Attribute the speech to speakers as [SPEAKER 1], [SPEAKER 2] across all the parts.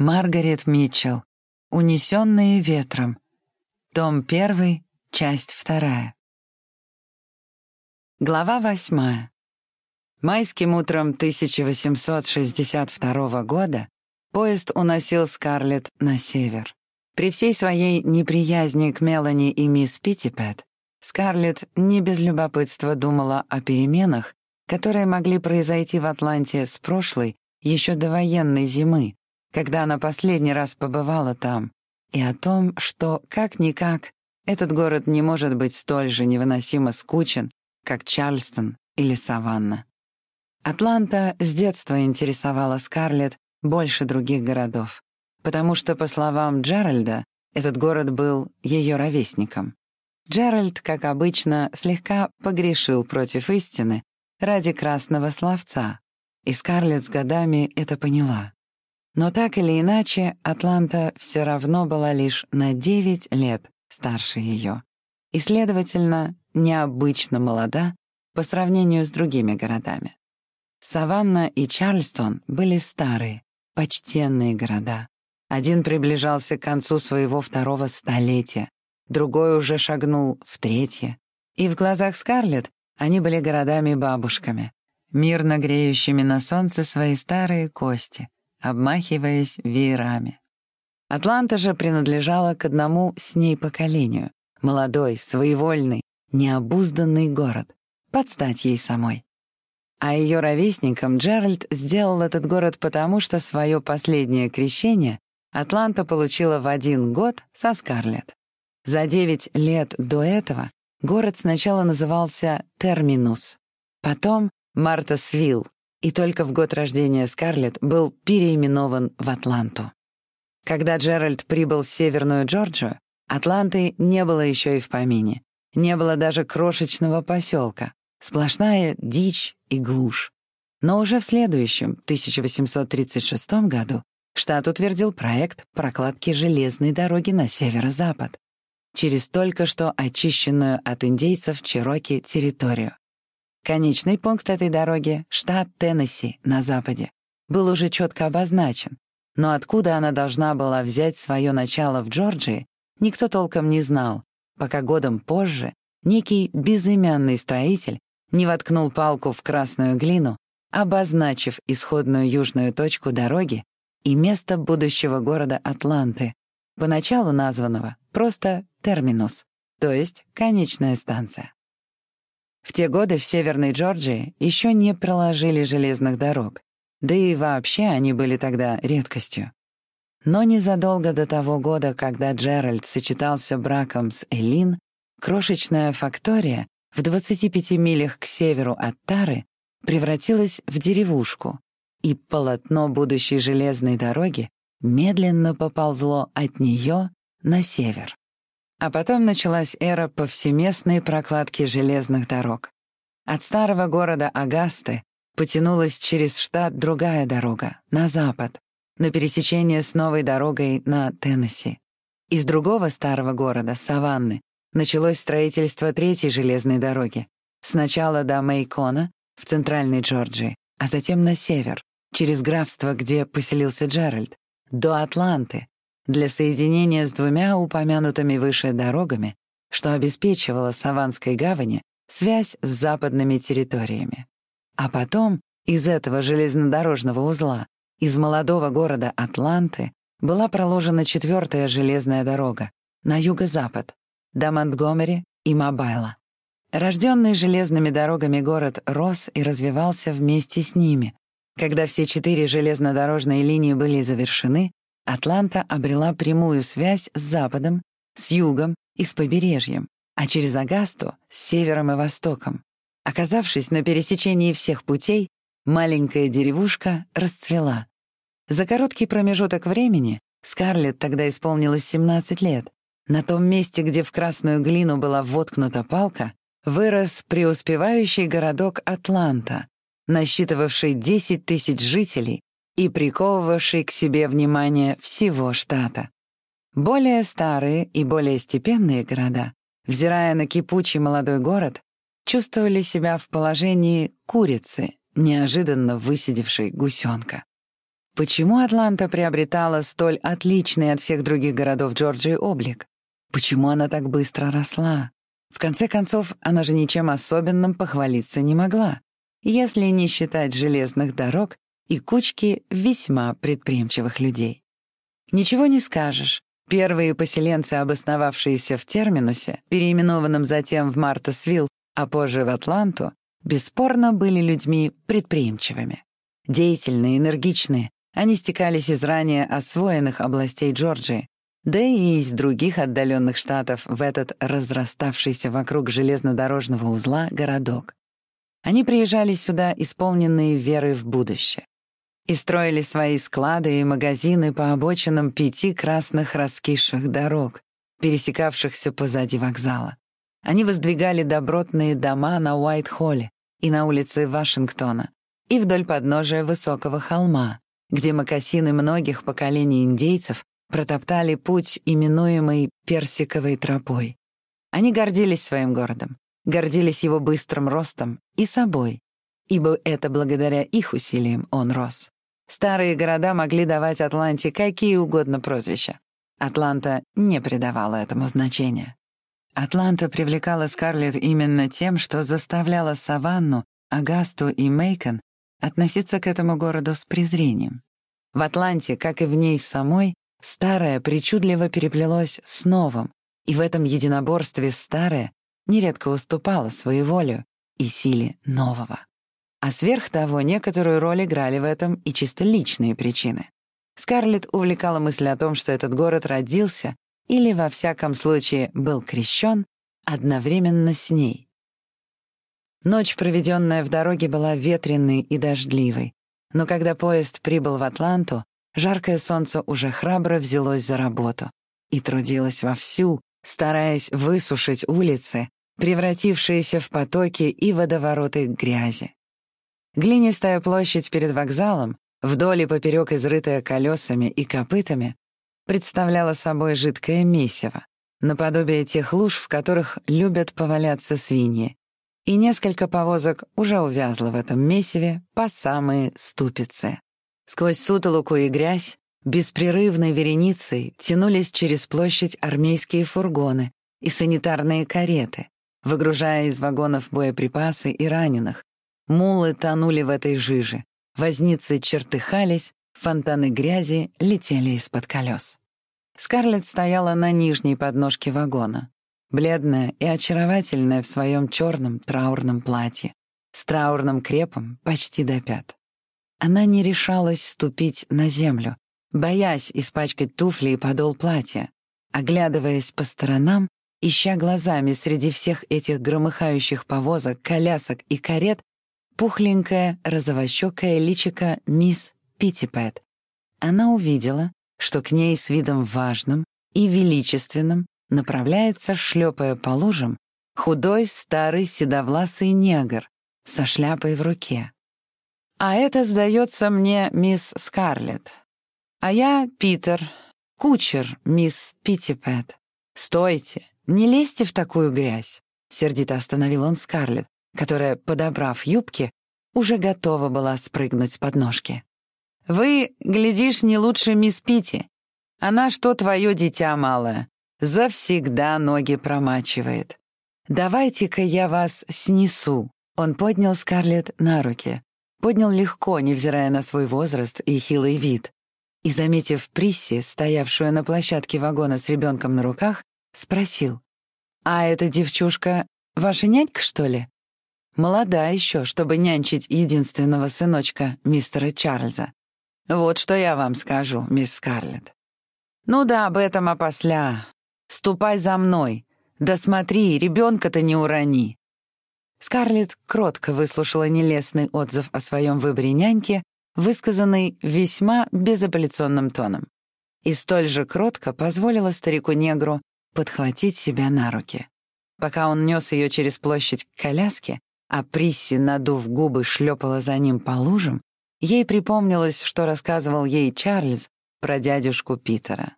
[SPEAKER 1] Маргарет Митчелл. «Унесенные ветром». Том 1, часть 2. Глава 8. Майским утром 1862 года поезд уносил Скарлетт на север. При всей своей неприязни к Мелани и мисс Питтипэт, Скарлетт не без любопытства думала о переменах, которые могли произойти в Атланте с прошлой, еще до военной зимы, когда она последний раз побывала там, и о том, что, как-никак, этот город не может быть столь же невыносимо скучен, как Чарльстон или Саванна. Атланта с детства интересовала Скарлетт больше других городов, потому что, по словам Джеральда, этот город был ее ровесником. Джеральд, как обычно, слегка погрешил против истины ради красного словца, и Скарлетт с годами это поняла. Но так или иначе, Атланта все равно была лишь на 9 лет старше ее, и, следовательно, необычно молода по сравнению с другими городами. Саванна и Чарльстон были старые, почтенные города. Один приближался к концу своего второго столетия, другой уже шагнул в третье. И в глазах Скарлетт они были городами-бабушками, мирно греющими на солнце свои старые кости — обмахиваясь веерами. Атланта же принадлежала к одному с ней поколению. Молодой, своевольный, необузданный город. Под стать ей самой. А ее ровесником Джеральд сделал этот город потому, что свое последнее крещение Атланта получила в один год со Скарлетт. За девять лет до этого город сначала назывался Терминус, потом Мартасвилл, и только в год рождения Скарлетт был переименован в Атланту. Когда Джеральд прибыл в Северную Джорджию, Атланты не было еще и в помине. Не было даже крошечного поселка. Сплошная дичь и глушь. Но уже в следующем, 1836 году, штат утвердил проект прокладки железной дороги на северо-запад через только что очищенную от индейцев Чироки территорию. Конечный пункт этой дороги — штат Теннесси на западе. Был уже четко обозначен, но откуда она должна была взять свое начало в Джорджии, никто толком не знал, пока годом позже некий безымянный строитель не воткнул палку в красную глину, обозначив исходную южную точку дороги и место будущего города Атланты, поначалу названного просто Терминус, то есть конечная станция. В те годы в Северной Джорджии еще не проложили железных дорог, да и вообще они были тогда редкостью. Но незадолго до того года, когда Джеральд сочетался браком с Элин, крошечная фактория в 25 милях к северу от Тары превратилась в деревушку, и полотно будущей железной дороги медленно поползло от нее на север. А потом началась эра повсеместной прокладки железных дорог. От старого города Агасты потянулась через штат другая дорога, на запад, на пересечение с новой дорогой на Теннесси. Из другого старого города, Саванны, началось строительство третьей железной дороги. Сначала до Мейкона, в центральной Джорджии, а затем на север, через графство, где поселился Джеральд, до Атланты, для соединения с двумя упомянутыми выше дорогами, что обеспечивало Саванской гавани связь с западными территориями. А потом из этого железнодорожного узла, из молодого города Атланты, была проложена четвертая железная дорога на юго-запад, до Монтгомери и Мобайла. Рожденный железными дорогами город рос и развивался вместе с ними. Когда все четыре железнодорожные линии были завершены, Атланта обрела прямую связь с Западом, с Югом и с побережьем, а через Агасту — с Севером и Востоком. Оказавшись на пересечении всех путей, маленькая деревушка расцвела. За короткий промежуток времени Скарлетт тогда исполнилось 17 лет. На том месте, где в красную глину была воткнута палка, вырос преуспевающий городок Атланта, насчитывавший 10 тысяч жителей и приковывавший к себе внимание всего штата. Более старые и более степенные города, взирая на кипучий молодой город, чувствовали себя в положении курицы, неожиданно высидевшей гусенка. Почему Атланта приобретала столь отличный от всех других городов Джорджии облик? Почему она так быстро росла? В конце концов, она же ничем особенным похвалиться не могла, если не считать железных дорог и кучки весьма предприимчивых людей. Ничего не скажешь. Первые поселенцы, обосновавшиеся в Терминусе, переименованном затем в Мартасвилл, а позже в Атланту, бесспорно были людьми предприимчивыми. Деятельные, энергичные, они стекались из ранее освоенных областей Джорджии, да и из других отдаленных штатов в этот разраставшийся вокруг железнодорожного узла городок. Они приезжали сюда, исполненные верой в будущее, и строили свои склады и магазины по обочинам пяти красных раскисших дорог, пересекавшихся позади вокзала. Они воздвигали добротные дома на Уайт-Холле и на улице Вашингтона, и вдоль подножия высокого холма, где мокасины многих поколений индейцев протоптали путь, именуемый Персиковой тропой. Они гордились своим городом, гордились его быстрым ростом и собой, ибо это благодаря их усилиям он рос. Старые города могли давать Атланте какие угодно прозвища. Атланта не придавала этому значения. Атланта привлекала Скарлетт именно тем, что заставляла Саванну, Агасту и Мейкон относиться к этому городу с презрением. В Атланте, как и в ней самой, старое причудливо переплелось с новым, и в этом единоборстве старое нередко уступало своеволию и силе нового. А сверх того, некоторую роль играли в этом и чисто личные причины. Скарлетт увлекала мысль о том, что этот город родился или, во всяком случае, был крещен одновременно с ней. Ночь, проведенная в дороге, была ветреной и дождливой, но когда поезд прибыл в Атланту, жаркое солнце уже храбро взялось за работу и трудилось вовсю, стараясь высушить улицы, превратившиеся в потоки и водовороты грязи. Глинистая площадь перед вокзалом, вдоль и поперек изрытая колесами и копытами, представляла собой жидкое месиво, наподобие тех луж, в которых любят поваляться свиньи, и несколько повозок уже увязло в этом месиве по самые ступицы. Сквозь сутолоку и грязь беспрерывной вереницей тянулись через площадь армейские фургоны и санитарные кареты, выгружая из вагонов боеприпасы и раненых. Мулы тонули в этой жиже, возницы чертыхались, фонтаны грязи летели из-под колес. Скарлетт стояла на нижней подножке вагона, бледная и очаровательная в своем черном траурном платье, с траурным крепом почти до пят. Она не решалась ступить на землю, боясь испачкать туфли и подол платья, оглядываясь по сторонам, ища глазами среди всех этих громыхающих повозок, колясок и карет пухленькое розовощекое личико мисс Питтипэт. Она увидела, что к ней с видом важным и величественным направляется, шлепая по лужам, худой старый седовласый негр со шляпой в руке. А это, сдается мне, мисс Скарлетт. А я Питер, кучер мисс Питтипэт. Стойте, не лезьте в такую грязь. Сердито остановил он Скарлетт, которая, подобрав юбки, уже готова была спрыгнуть с подножки. «Вы, глядишь, не лучше мисс Питти. Она что твое дитя малое, завсегда ноги промачивает. «Давайте-ка я вас снесу». Он поднял Скарлетт на руки. Поднял легко, невзирая на свой возраст и хилый вид. И, заметив Присси, стоявшую на площадке вагона с ребенком на руках, спросил. «А эта девчушка ваша нянька, что ли?» Молода еще, чтобы нянчить единственного сыночка мистера Чарльза. Вот что я вам скажу, мисс Скарлетт. Ну да, об этом опосля. Ступай за мной. Да смотри, ребенка-то не урони». Скарлетт кротко выслушала нелестный отзыв о своем выборе няньки, высказанный весьма безапелляционным тоном, и столь же кротко позволила старику-негру подхватить себя на руки. Пока он нес ее через площадь к коляске, а Присси, надув губы, шлепала за ним по лужам, ей припомнилось, что рассказывал ей Чарльз про дядюшку Питера.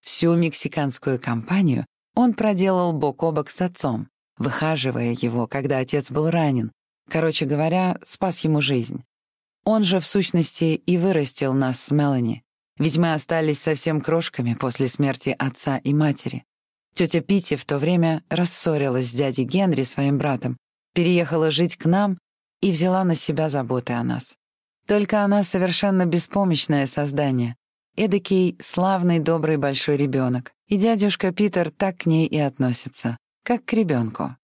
[SPEAKER 1] Всю мексиканскую кампанию он проделал бок о бок с отцом, выхаживая его, когда отец был ранен. Короче говоря, спас ему жизнь. Он же, в сущности, и вырастил нас с Мелани. Ведь мы остались совсем крошками после смерти отца и матери. Тетя Пити в то время рассорилась с дядей Генри, своим братом, переехала жить к нам и взяла на себя заботы о нас. Только она совершенно беспомощное создание, эдакий славный, добрый большой ребенок, и дядюшка Питер так к ней и относится, как к ребенку.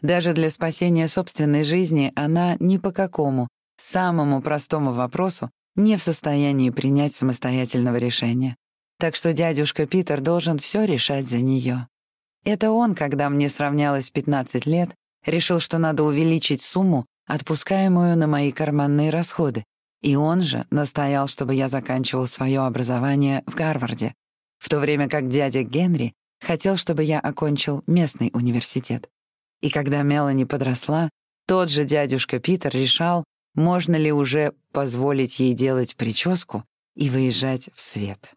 [SPEAKER 1] Даже для спасения собственной жизни она ни по какому, самому простому вопросу не в состоянии принять самостоятельного решения. Так что дядюшка Питер должен все решать за нее. Это он, когда мне сравнялось 15 лет, решил, что надо увеличить сумму, отпускаемую на мои карманные расходы, и он же настоял, чтобы я заканчивал свое образование в Гарварде, в то время как дядя Генри хотел, чтобы я окончил местный университет. И когда Мелани подросла, тот же дядюшка Питер решал, можно ли уже позволить ей делать прическу и выезжать в свет.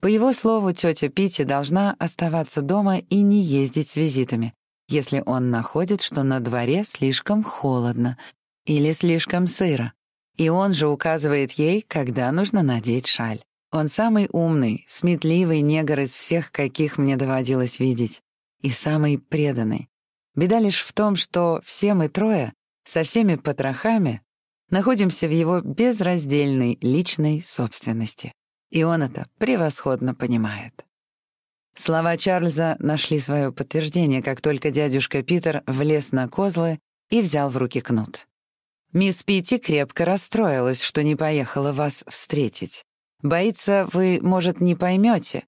[SPEAKER 1] По его слову, тетя Питти должна оставаться дома и не ездить с визитами, если он находит, что на дворе слишком холодно или слишком сыро. И он же указывает ей, когда нужно надеть шаль. Он самый умный, сметливый негр из всех, каких мне доводилось видеть. И самый преданный. Беда лишь в том, что все мы трое, со всеми потрохами, находимся в его безраздельной личной собственности. И он это превосходно понимает. Слова Чарльза нашли свое подтверждение, как только дядюшка Питер влез на козлы и взял в руки кнут. Мисс Питти крепко расстроилась, что не поехала вас встретить. Боится, вы, может, не поймете,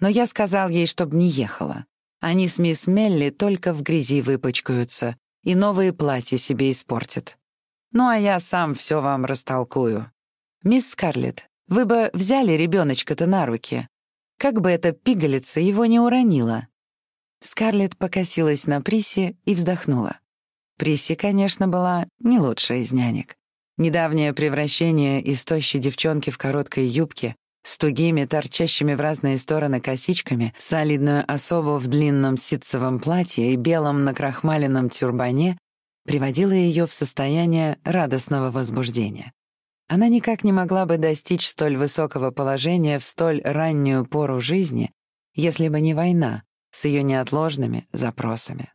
[SPEAKER 1] но я сказал ей, чтобы не ехала. Они с мисс Мелли только в грязи выпачкаются и новые платья себе испортят. Ну, а я сам все вам растолкую. Мисс Скарлетт, вы бы взяли ребеночка-то на руки. Как бы эта пигалица его не уронила. Скарлетт покосилась на Приси и вздохнула. Присси, конечно, была не лучшая из нянек. Недавнее превращение из тощей девчонки в короткой юбке с тугими, торчащими в разные стороны косичками, солидную особу в длинном ситцевом платье и белом накрахмаленном тюрбане приводило ее в состояние радостного возбуждения. Она никак не могла бы достичь столь высокого положения в столь раннюю пору жизни, если бы не война с ее неотложными запросами.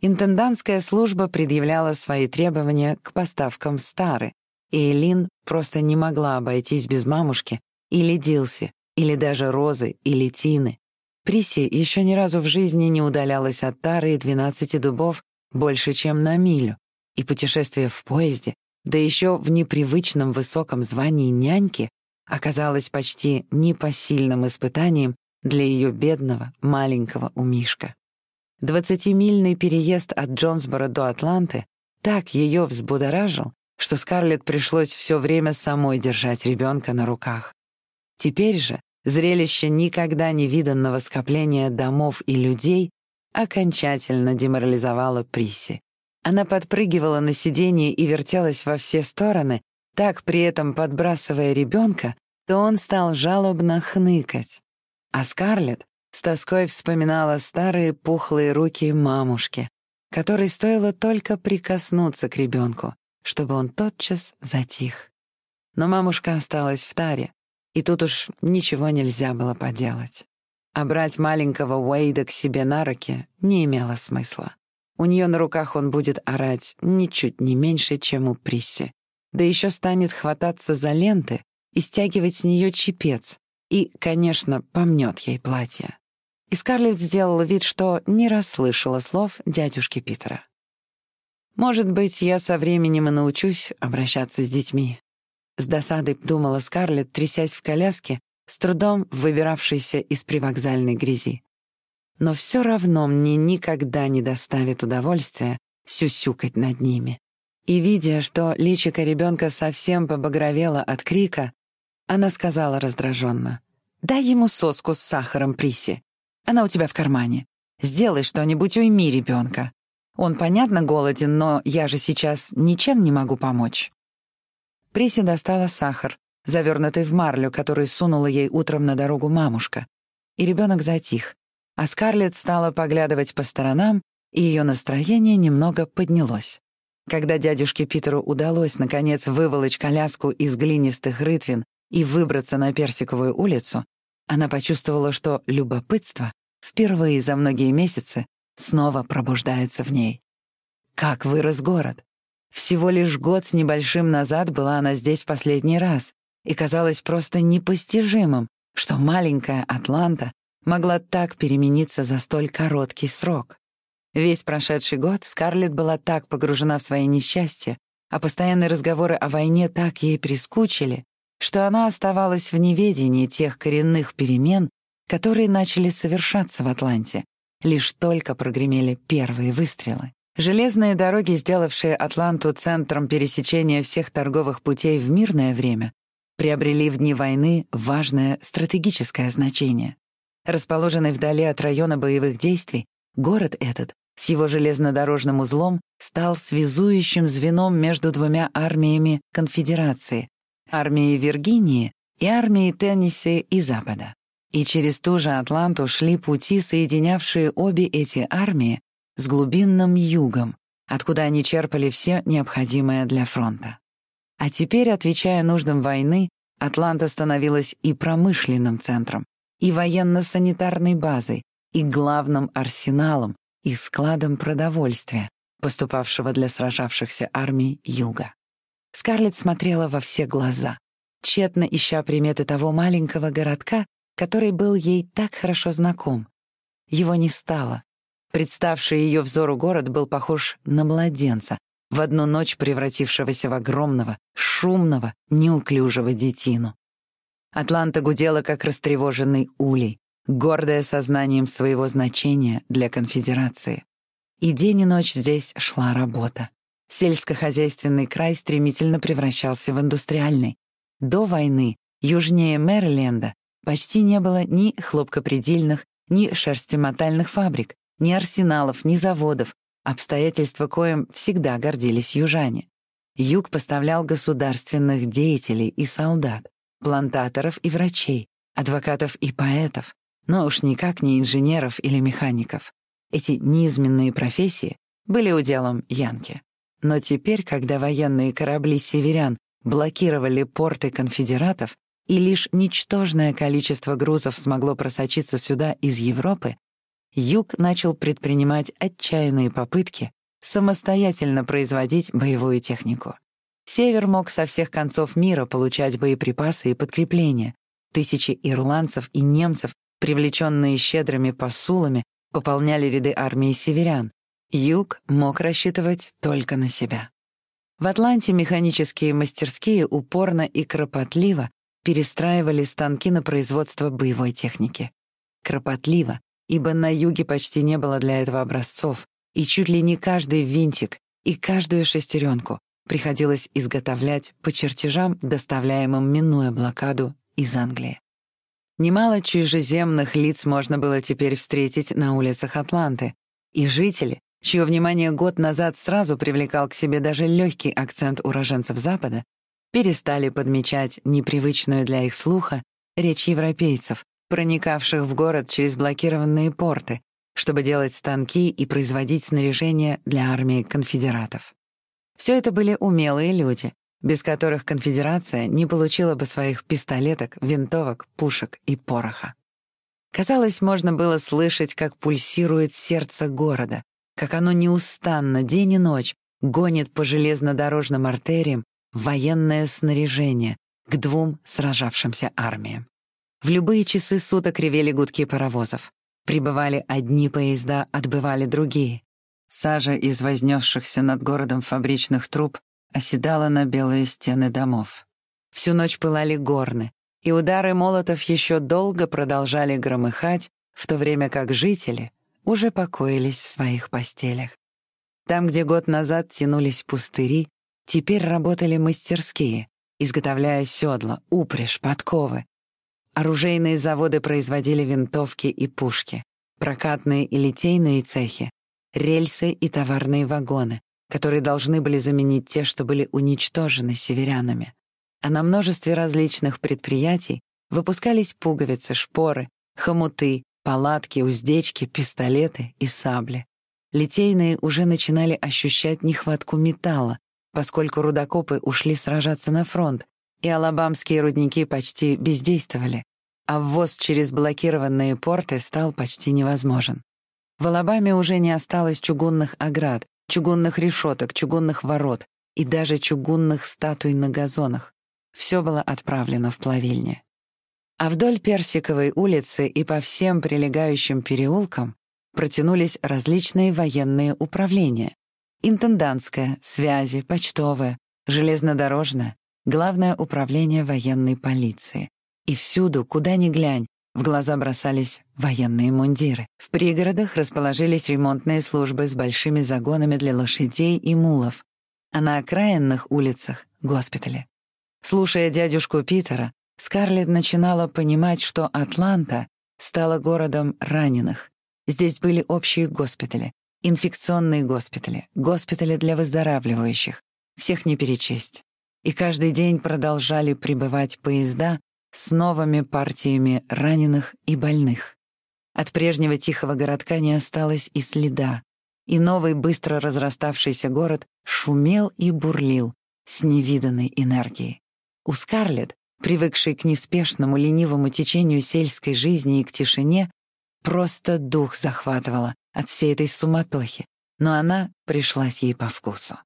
[SPEAKER 1] Интендантская служба предъявляла свои требования к поставкам стары, и Элин просто не могла обойтись без мамушки или Дилси, или даже Розы, или Тины. Приси еще ни разу в жизни не удалялась от Тары и двенадцати дубов больше, чем на милю, и путешествие в поезде, да еще в непривычном высоком звании няньки, оказалось почти непосильным испытанием для ее бедного маленького умишка. Двадцатимильный переезд от Джонсборо до Атланты так ее взбудоражил, что Скарлетт пришлось все время самой держать ребенка на руках. Теперь же зрелище никогда не виданного скопления домов и людей окончательно деморализовало Присси. Она подпрыгивала на сиденье и вертелась во все стороны, так при этом подбрасывая ребенка, то он стал жалобно хныкать. А Скарлетт с тоской вспоминала старые пухлые руки мамушки, которой стоило только прикоснуться к ребенку, чтобы он тотчас затих. Но мамушка осталась в таре, и тут уж ничего нельзя было поделать. А брать маленького Уэйда к себе на руки не имело смысла. У нее на руках он будет орать ничуть не меньше, чем у Присси. Да еще станет хвататься за ленты и стягивать с нее чепец. И, конечно, помнет ей платье. И Скарлетт сделала вид, что не расслышала слов дядюшки Питера. «Может быть, я со временем и научусь обращаться с детьми», — с досадой думала Скарлетт, трясясь в коляске, с трудом выбиравшейся из привокзальной грязи. «Но все равно мне никогда не доставит удовольствия сюсюкать над ними». И, видя, что личико ребенка совсем побагровело от крика, она сказала раздраженно, «Дай ему соску с сахаром, Приси. Она у тебя в кармане. Сделай что-нибудь, уйми ребенка. Он, понятно, голоден, но я же сейчас ничем не могу помочь». Приси достала сахар, завернутый в марлю, который сунула ей утром на дорогу мамушка. И ребенок затих, а Скарлетт стала поглядывать по сторонам, и ее настроение немного поднялось. Когда дядюшке Питеру удалось, наконец, выволочь коляску из глинистых рытвин и выбраться на Персиковую улицу, она почувствовала, что любопытство впервые за многие месяцы снова пробуждается в ней. Как вырос город! Всего лишь год с небольшим назад была она здесь последний раз, и казалось просто непостижимым, что маленькая Атланта могла так перемениться за столь короткий срок. Весь прошедший год Скарлетт была так погружена в свои несчастья, а постоянные разговоры о войне так ей прискучили, что она оставалась в неведении тех коренных перемен, которые начали совершаться в Атланте. Лишь только прогремели первые выстрелы. Железные дороги, сделавшие Атланту центром пересечения всех торговых путей в мирное время, приобрели в дни войны важное стратегическое значение. Расположенный вдали от района боевых действий, город этот с его железнодорожным узлом стал связующим звеном между двумя армиями конфедерации — армией Виргинии и армией Теннесси и Запада. И через ту же Атланту шли пути, соединявшие обе эти армии с глубинным югом, откуда они черпали все необходимое для фронта. А теперь, отвечая нуждам войны, Атланта становилась и промышленным центром, и военно-санитарной базой, и главным арсеналом, и складом продовольствия, поступавшего для сражавшихся армий Юга. Скарлетт смотрела во все глаза, тщетно ища приметы того маленького городка, который был ей так хорошо знаком. Его не стало. Представший ее взору город был похож на младенца, в одну ночь превратившегося в огромного, шумного, неуклюжего детину. Атланта гудела, как растревоженный улей, гордая сознанием своего значения для конфедерации. И день и ночь здесь шла работа. Сельскохозяйственный край стремительно превращался в индустриальный. До войны южнее Мэриленда почти не было ни хлопкопредельных, ни шерстемотальных фабрик, ни арсеналов, ни заводов, обстоятельства коим всегда гордились южане. Юг поставлял государственных деятелей и солдат, плантаторов и врачей, адвокатов и поэтов, но уж никак не инженеров или механиков. Эти низменные профессии были уделом Янки. Но теперь, когда военные корабли северян блокировали порты конфедератов, и лишь ничтожное количество грузов смогло просочиться сюда из Европы, Юг начал предпринимать отчаянные попытки самостоятельно производить боевую технику. Север мог со всех концов мира получать боеприпасы и подкрепления. Тысячи ирландцев и немцев, привлеченные щедрыми посулами, пополняли ряды армии северян. Юг мог рассчитывать только на себя. В Атланте механические мастерские упорно и кропотливо перестраивали станки на производство боевой техники. Кропотливо, ибо на юге почти не было для этого образцов, и чуть ли не каждый винтик и каждую шестеренку приходилось изготовлять по чертежам, доставляемым, минуя блокаду, из Англии. Немало чужеземных лиц можно было теперь встретить на улицах Атланты, и жители, чье внимание год назад сразу привлекал к себе даже легкий акцент уроженцев Запада, перестали подмечать непривычную для их слуха речь европейцев, проникавших в город через блокированные порты, чтобы делать станки и производить снаряжение для армии конфедератов. Все это были умелые люди, без которых конфедерация не получила бы своих пистолеток, винтовок, пушек и пороха. Казалось, можно было слышать, как пульсирует сердце города, как оно неустанно, день и ночь, гонит по железнодорожным артериям военное снаряжение к двум сражавшимся армиям. В любые часы суток ревели гудки паровозов. Прибывали одни поезда, отбывали другие. Сажа из вознесшихся над городом фабричных труб оседала на белые стены домов. Всю ночь пылали горны, и удары молотов еще долго продолжали громыхать, в то время как жители уже покоились в своих постелях. Там, где год назад тянулись пустыри, теперь работали мастерские, изготовляя седла, упряжь, подковы, Оружейные заводы производили винтовки и пушки, прокатные и литейные цехи, рельсы и товарные вагоны, которые должны были заменить те, что были уничтожены северянами. А на множестве различных предприятий выпускались пуговицы, шпоры, хомуты, палатки, уздечки, пистолеты и сабли. Литейные уже начинали ощущать нехватку металла, поскольку рудокопы ушли сражаться на фронт, и алабамские рудники почти бездействовали, а ввоз через блокированные порты стал почти невозможен. В Алабаме уже не осталось чугунных оград, чугунных решеток, чугунных ворот и даже чугунных статуй на газонах. Все было отправлено в плавильни. А вдоль Персиковой улицы и по всем прилегающим переулкам протянулись различные военные управления. Интендантское, связи, почтовое, железнодорожное, главное управление военной полиции. И всюду, куда ни глянь, в глаза бросались военные мундиры. В пригородах расположились ремонтные службы с большими загонами для лошадей и мулов, а на окраинных улицах — госпитали. Слушая дядюшку Питера, Скарлетт начинала понимать, что Атланта стала городом раненых. Здесь были общие госпитали, инфекционные госпитали, госпитали для выздоравливающих, всех не перечесть. И каждый день продолжали прибывать поезда с новыми партиями раненых и больных. От прежнего тихого городка не осталось и следа, и новый быстро разраставшийся город шумел и бурлил с невиданной энергией. У Скарлетт, привыкшей к неспешному ленивому течению сельской жизни и к тишине, просто дух захватывало от всей этой суматохи, но она пришлась ей по вкусу.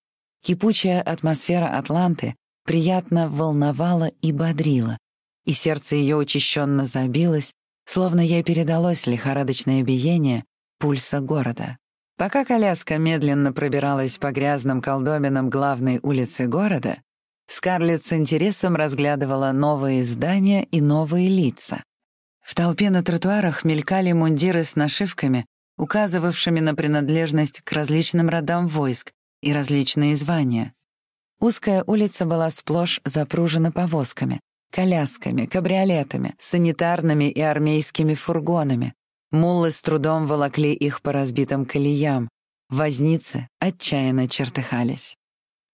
[SPEAKER 1] Кипучая атмосфера Атланты приятно волновала и бодрила, и сердце ее учащенно забилось, словно ей передалось лихорадочное биение пульса города. Пока коляска медленно пробиралась по грязным колдобинам главной улицы города, Скарлетт с интересом разглядывала новые здания и новые лица. В толпе на тротуарах мелькали мундиры с нашивками, указывавшими на принадлежность к различным родам войск и различные звания. Узкая улица была сплошь запружена повозками, колясками, кабриолетами, санитарными и армейскими фургонами. Муллы с трудом волокли их по разбитым колеям. Возницы отчаянно чертыхались.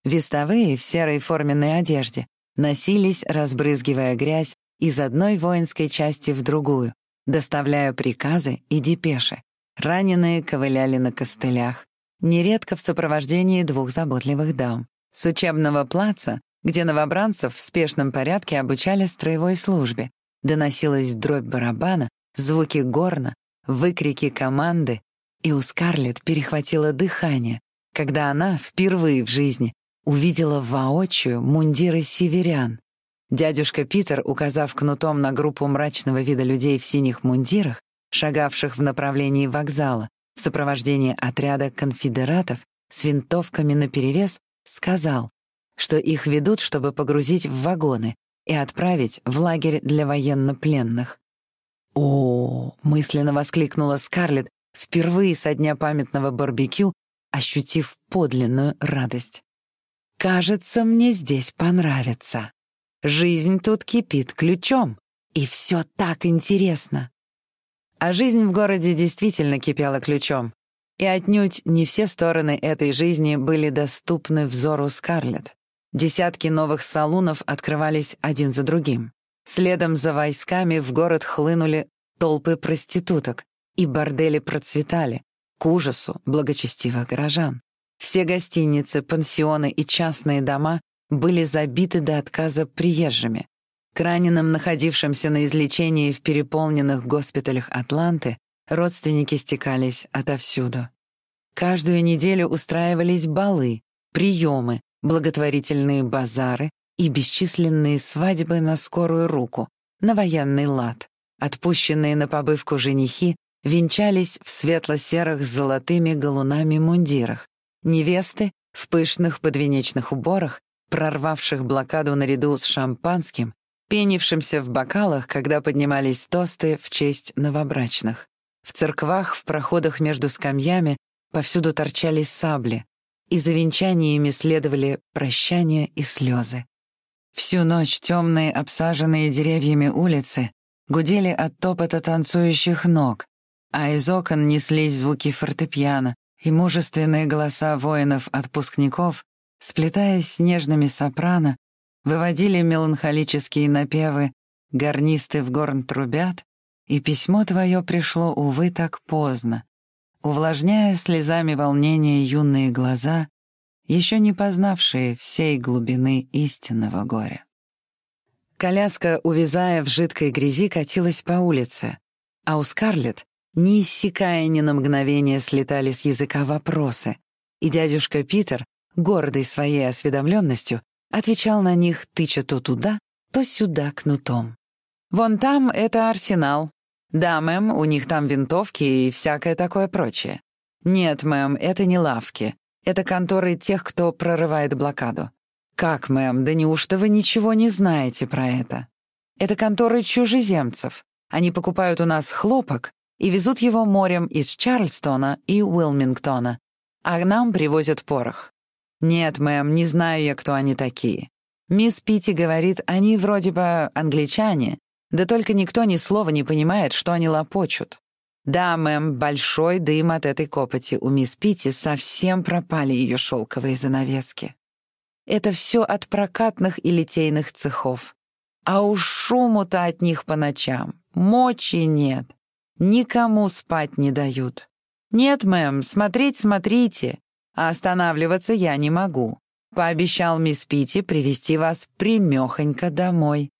[SPEAKER 1] Вестовые в серой форменной одежде носились, разбрызгивая грязь из одной воинской части в другую, доставляя приказы и депеши. Раненые ковыляли на костылях, нередко в сопровождении двух заботливых дам. С учебного плаца, где новобранцев в спешном порядке обучали строевой службе, доносилась дробь барабана, звуки горна, выкрики команды, и у Скарлетт перехватило дыхание, когда она впервые в жизни увидела воочию мундиры северян. Дядюшка Питер, указав кнутом на группу мрачного вида людей в синих мундирах, шагавших в направлении вокзала, в сопровождении отряда конфедератов с винтовками наперевес, сказал, что их ведут, чтобы погрузить в вагоны и отправить в лагерь для военнопленных. «О!» — мысленно воскликнула Скарлетт, впервые со дня памятного барбекю, ощутив подлинную радость. Кажется, мне здесь понравится. Жизнь тут кипит ключом, и все так интересно. А жизнь в городе действительно кипела ключом, и отнюдь не все стороны этой жизни были доступны взору Скарлетт. Десятки новых салунов открывались один за другим. Следом за войсками в город хлынули толпы проституток, и бордели процветали, к ужасу благочестивых горожан. Все гостиницы, пансионы и частные дома были забиты до отказа приезжими. К раненым, находившимся на излечении в переполненных госпиталях Атланты, родственники стекались отовсюду. Каждую неделю устраивались балы, приемы, благотворительные базары и бесчисленные свадьбы на скорую руку, на военный лад. Отпущенные на побывку женихи венчались в светло-серых с золотыми галунами мундирах, Невесты в пышных подвенечных уборах, прорвавших блокаду наряду с шампанским, пенившимся в бокалах, когда поднимались тосты в честь новобрачных. В церквах, в проходах между скамьями повсюду торчали сабли, и за венчаниями следовали прощания и слезы. Всю ночь темные, обсаженные деревьями улицы гудели от топота танцующих ног, а из окон неслись звуки фортепиано, и мужественные голоса воинов-отпускников, сплетаясь с нежными сопрано, выводили меланхолические напевы «Гарнисты в горн трубят», и письмо твое пришло, увы, так поздно. Увлажняя слезами волнения юные глаза, еще не познавшие всей глубины истинного горя. Коляска, увязая в жидкой грязи, катилась по улице, а у Скарлетт, не иссякая ни на мгновение, слетали с языка вопросы, и дядюшка Питер, гордый своей осведомленностью, отвечал на них, тыча то туда, то сюда кнутом. «Вон там это арсенал. Да, мэм, у них там винтовки и всякое такое прочее. Нет, мэм, это не лавки. Это конторы тех, кто прорывает блокаду. «Как, мэм, да неужто вы ничего не знаете про это? Это конторы чужеземцев. Они покупают у нас хлопок и везут его морем из Чарльстона и Уилмингтона, а нам привозят порох. Нет, мэм, не знаю я, кто они такие. Мисс Питти говорит, они вроде бы англичане, да только никто ни слова не понимает, что они лопочут. Да, мэм, большой дым от этой копоти. У мисс Питти совсем пропали ее шелковые занавески. Это все от прокатных и литейных цехов. А уж шуму-то от них по ночам. Мочи нет. Никому спать не дают. Нет, мэм, смотреть смотрите, а останавливаться я не могу. Пообещал мисс Питти привести вас примехонько домой.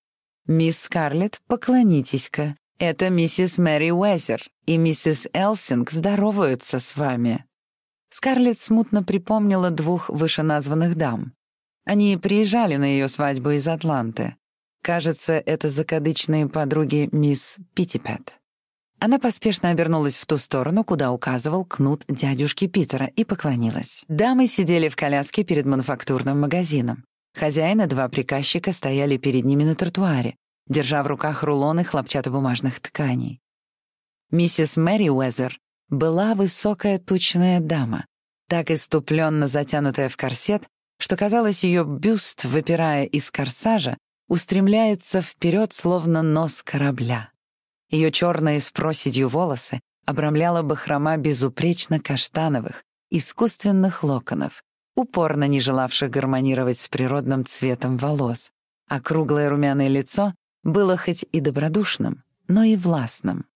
[SPEAKER 1] Мисс Скарлетт, поклонитесь-ка. Это миссис Мэри Уэзер и миссис Элсинг здороваются с вами». Скарлетт смутно припомнила двух вышеназванных дам. Они приезжали на ее свадьбу из Атланты. Кажется, это закадычные подруги мисс Питтипет. Она поспешно обернулась в ту сторону, куда указывал кнут дядюшки Питера, и поклонилась. Дамы сидели в коляске перед мануфактурным магазином. Хозяин и два приказчика стояли перед ними на тротуаре, держа в руках рулоны хлопчатобумажных тканей. Миссис Мэри Уэзер была высокая тучная дама, так иступленно затянутая в корсет, что казалось, ее бюст, выпирая из корсажа, устремляется вперед, словно нос корабля. Ее черные с проседью волосы обрамляла бахрома безупречно каштановых, искусственных локонов, упорно не желавших гармонировать с природным цветом волос, а круглое румяное лицо было хоть и добродушным, но и властным.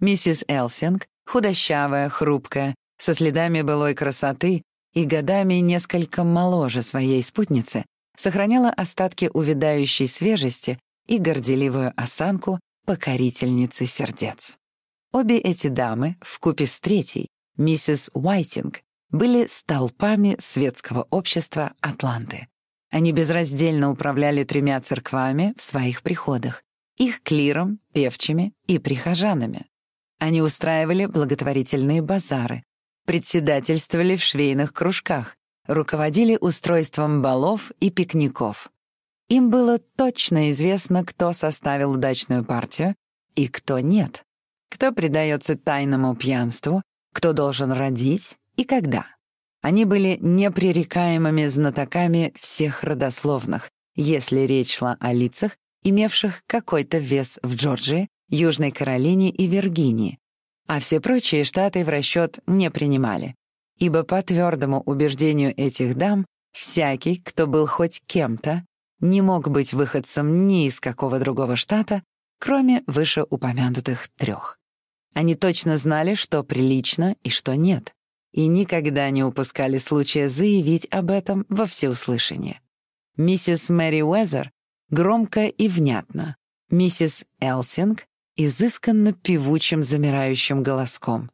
[SPEAKER 1] Миссис Элсинг, худощавая, хрупкая, со следами былой красоты, и годами несколько моложе своей спутницы, сохраняла остатки увядающей свежести и горделивую осанку покорительницы сердец. Обе эти дамы, вкупе с третьей, миссис Уайтинг, были столпами светского общества Атланты. Они безраздельно управляли тремя церквами в своих приходах, их клиром, певчими и прихожанами. Они устраивали благотворительные базары, председательствовали в швейных кружках, руководили устройством балов и пикников. Им было точно известно, кто составил удачную партию и кто нет, кто предается тайному пьянству, кто должен родить и когда. Они были непререкаемыми знатоками всех родословных, если речь шла о лицах, имевших какой-то вес в Джорджии, Южной Каролине и Виргинии, а все прочие штаты в расчет не принимали, ибо по твердому убеждению этих дам всякий, кто был хоть кем-то, не мог быть выходцем ни из какого другого штата, кроме вышеупомянутых трех. Они точно знали, что прилично и что нет, и никогда не упускали случая заявить об этом во всеуслышание. Миссис Мэри Уэзер громко и внятно, миссис Элсинг изысканно певучим замирающим голоском.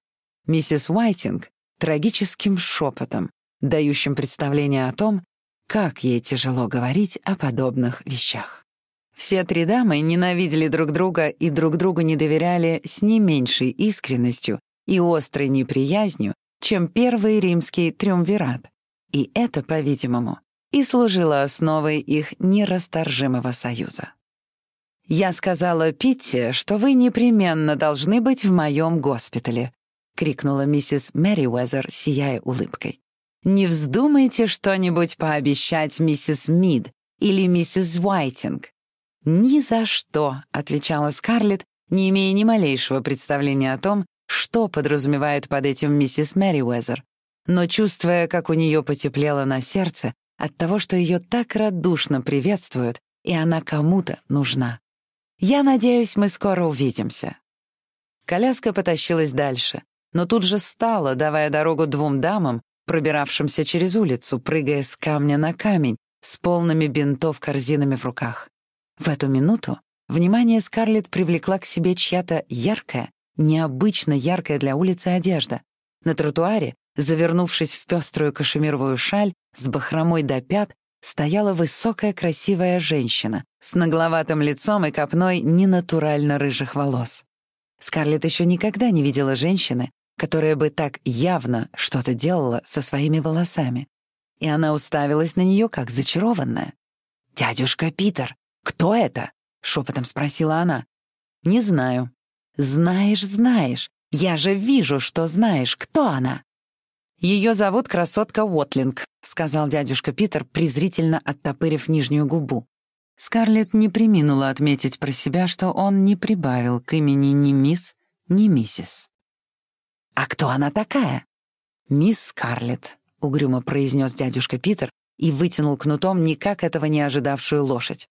[SPEAKER 1] Миссис Уайтинг — трагическим шепотом, дающим представление о том, как ей тяжело говорить о подобных вещах. Все три дамы ненавидели друг друга и друг другу не доверяли с не меньшей искренностью и острой неприязнью, чем первый римский триумвират. И это, по-видимому, и служило основой их нерасторжимого союза. «Я сказала Питти, что вы непременно должны быть в моем госпитале», — крикнула миссис Мэриуэзер, сияя улыбкой. «Не вздумайте что-нибудь пообещать миссис Мид или миссис Уайтинг». «Ни за что», — отвечала Скарлетт, не имея ни малейшего представления о том, что подразумевает под этим миссис Мэриуэзер, но чувствуя, как у нее потеплело на сердце от того, что ее так радушно приветствуют, и она кому-то нужна. Я надеюсь, мы скоро увидимся». Коляска потащилась дальше. но тут же стала, давая дорогу двум дамам, пробиравшимся через улицу, прыгая с камня на камень, с полными бинтов корзинами в руках. В эту минуту внимание Скарлетт привлекла к себе чья-то яркая, необычно яркая для улицы одежда. На тротуаре, завернувшись в пеструю кашемировую шаль с бахромой до пят, стояла высокая красивая женщина с нагловатым лицом и копной ненатурально рыжих волос. Скарлетт еще никогда не видела женщины, которая бы так явно что-то делала со своими волосами. И она уставилась на нее, как зачарованная. «Дядюшка Питер, кто это?» — шепотом спросила она. «Не знаю». «Знаешь, знаешь. Я же вижу, что знаешь. Кто она?» «Ее зовут красотка Уотлинг», — сказал дядюшка Питер, презрительно оттопырив нижнюю губу. Скарлетт не приминула отметить про себя, что он не прибавил к имени ни мисс, ни миссис. «А кто она такая?» «Мисс Скарлетт», — угрюмо произнес дядюшка Питер и вытянул кнутом никак этого не ожидавшую лошадь.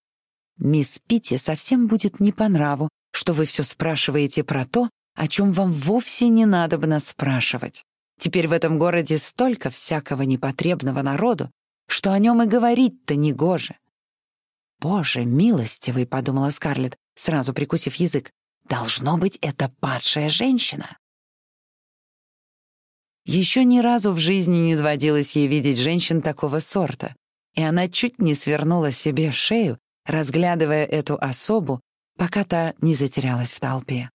[SPEAKER 1] «Мисс Питти совсем будет не по нраву, что вы все спрашиваете про то, о чем вам вовсе не надо бы нас спрашивать. Теперь в этом городе столько всякого непотребного народу, что о нем и говорить-то не гоже». «Боже, милостивый», — подумала Скарлетт, сразу прикусив язык, «должно быть, это падшая женщина». Еще ни разу в жизни не доводилось ей видеть женщин такого сорта, и она чуть не свернула себе шею, разглядывая эту особу, пока та не затерялась в толпе.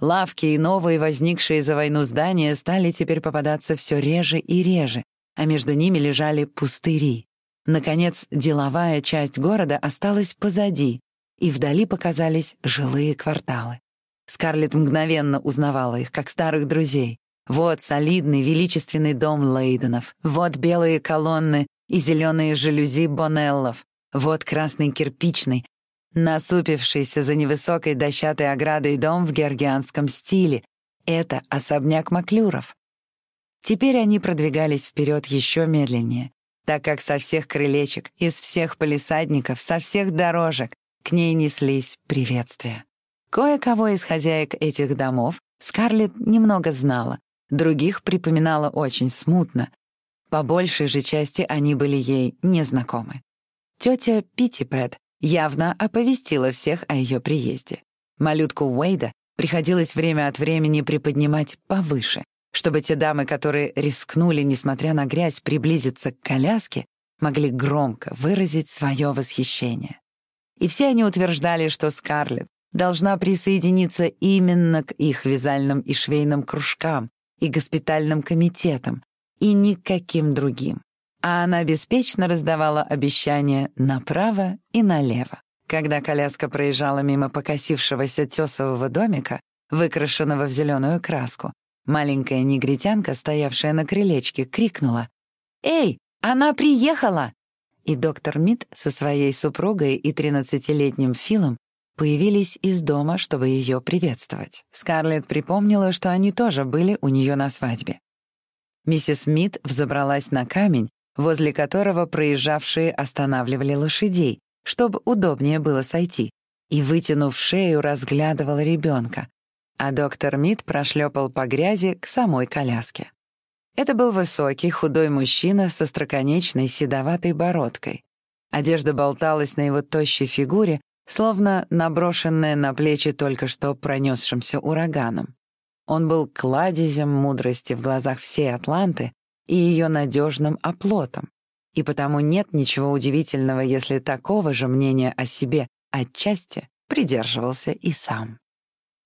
[SPEAKER 1] Лавки и новые возникшие за войну здания стали теперь попадаться все реже и реже, а между ними лежали пустыри. Наконец, деловая часть города осталась позади, и вдали показались жилые кварталы. Скарлетт мгновенно узнавала их, как старых друзей. Вот солидный, величественный дом Лейденов, вот белые колонны и зеленые жалюзи Бонеллов, вот красный кирпичный, насупившийся за невысокой дощатой оградой дом в георгианском стиле. Это особняк Маклюров. Теперь они продвигались вперед еще медленнее, так как со всех крылечек, из всех полисадников, со всех дорожек к ней неслись приветствия. Кое-кого из хозяек этих домов Скарлетт немного знала, других припоминала очень смутно. По большей же части они были ей незнакомы. Тетя Питтипэт явно оповестила всех о ее приезде. Малютку Уэйда приходилось время от времени приподнимать повыше, чтобы те дамы, которые рискнули, несмотря на грязь, приблизиться к коляске, могли громко выразить свое восхищение. И все они утверждали, что Скарлетт должна присоединиться именно к их вязальным и швейным кружкам, и госпитальным комитетом, и никаким другим. А она беспечно раздавала обещания направо и налево. Когда коляска проезжала мимо покосившегося тесового домика, выкрашенного в зеленую краску, маленькая негритянка, стоявшая на крылечке, крикнула «Эй, она приехала!» И доктор Мид со своей супругой и тринадцатилетним Филом появились из дома, чтобы ее приветствовать. Скарлетт припомнила, что они тоже были у нее на свадьбе. Миссис Мид взобралась на камень, возле которого проезжавшие останавливали лошадей, чтобы удобнее было сойти, и, вытянув шею, разглядывала ребенка, а доктор Мид прошлепал по грязи к самой коляске. Это был высокий, худой мужчина со строконечной седоватой бородкой. Одежда болталась на его тощей фигуре, словно наброшенная на плечи только что пронесшимся ураганом. Он был кладезем мудрости в глазах всей Атланты и ее надежным оплотом. И потому нет ничего удивительного, если такого же мнения о себе отчасти придерживался и сам.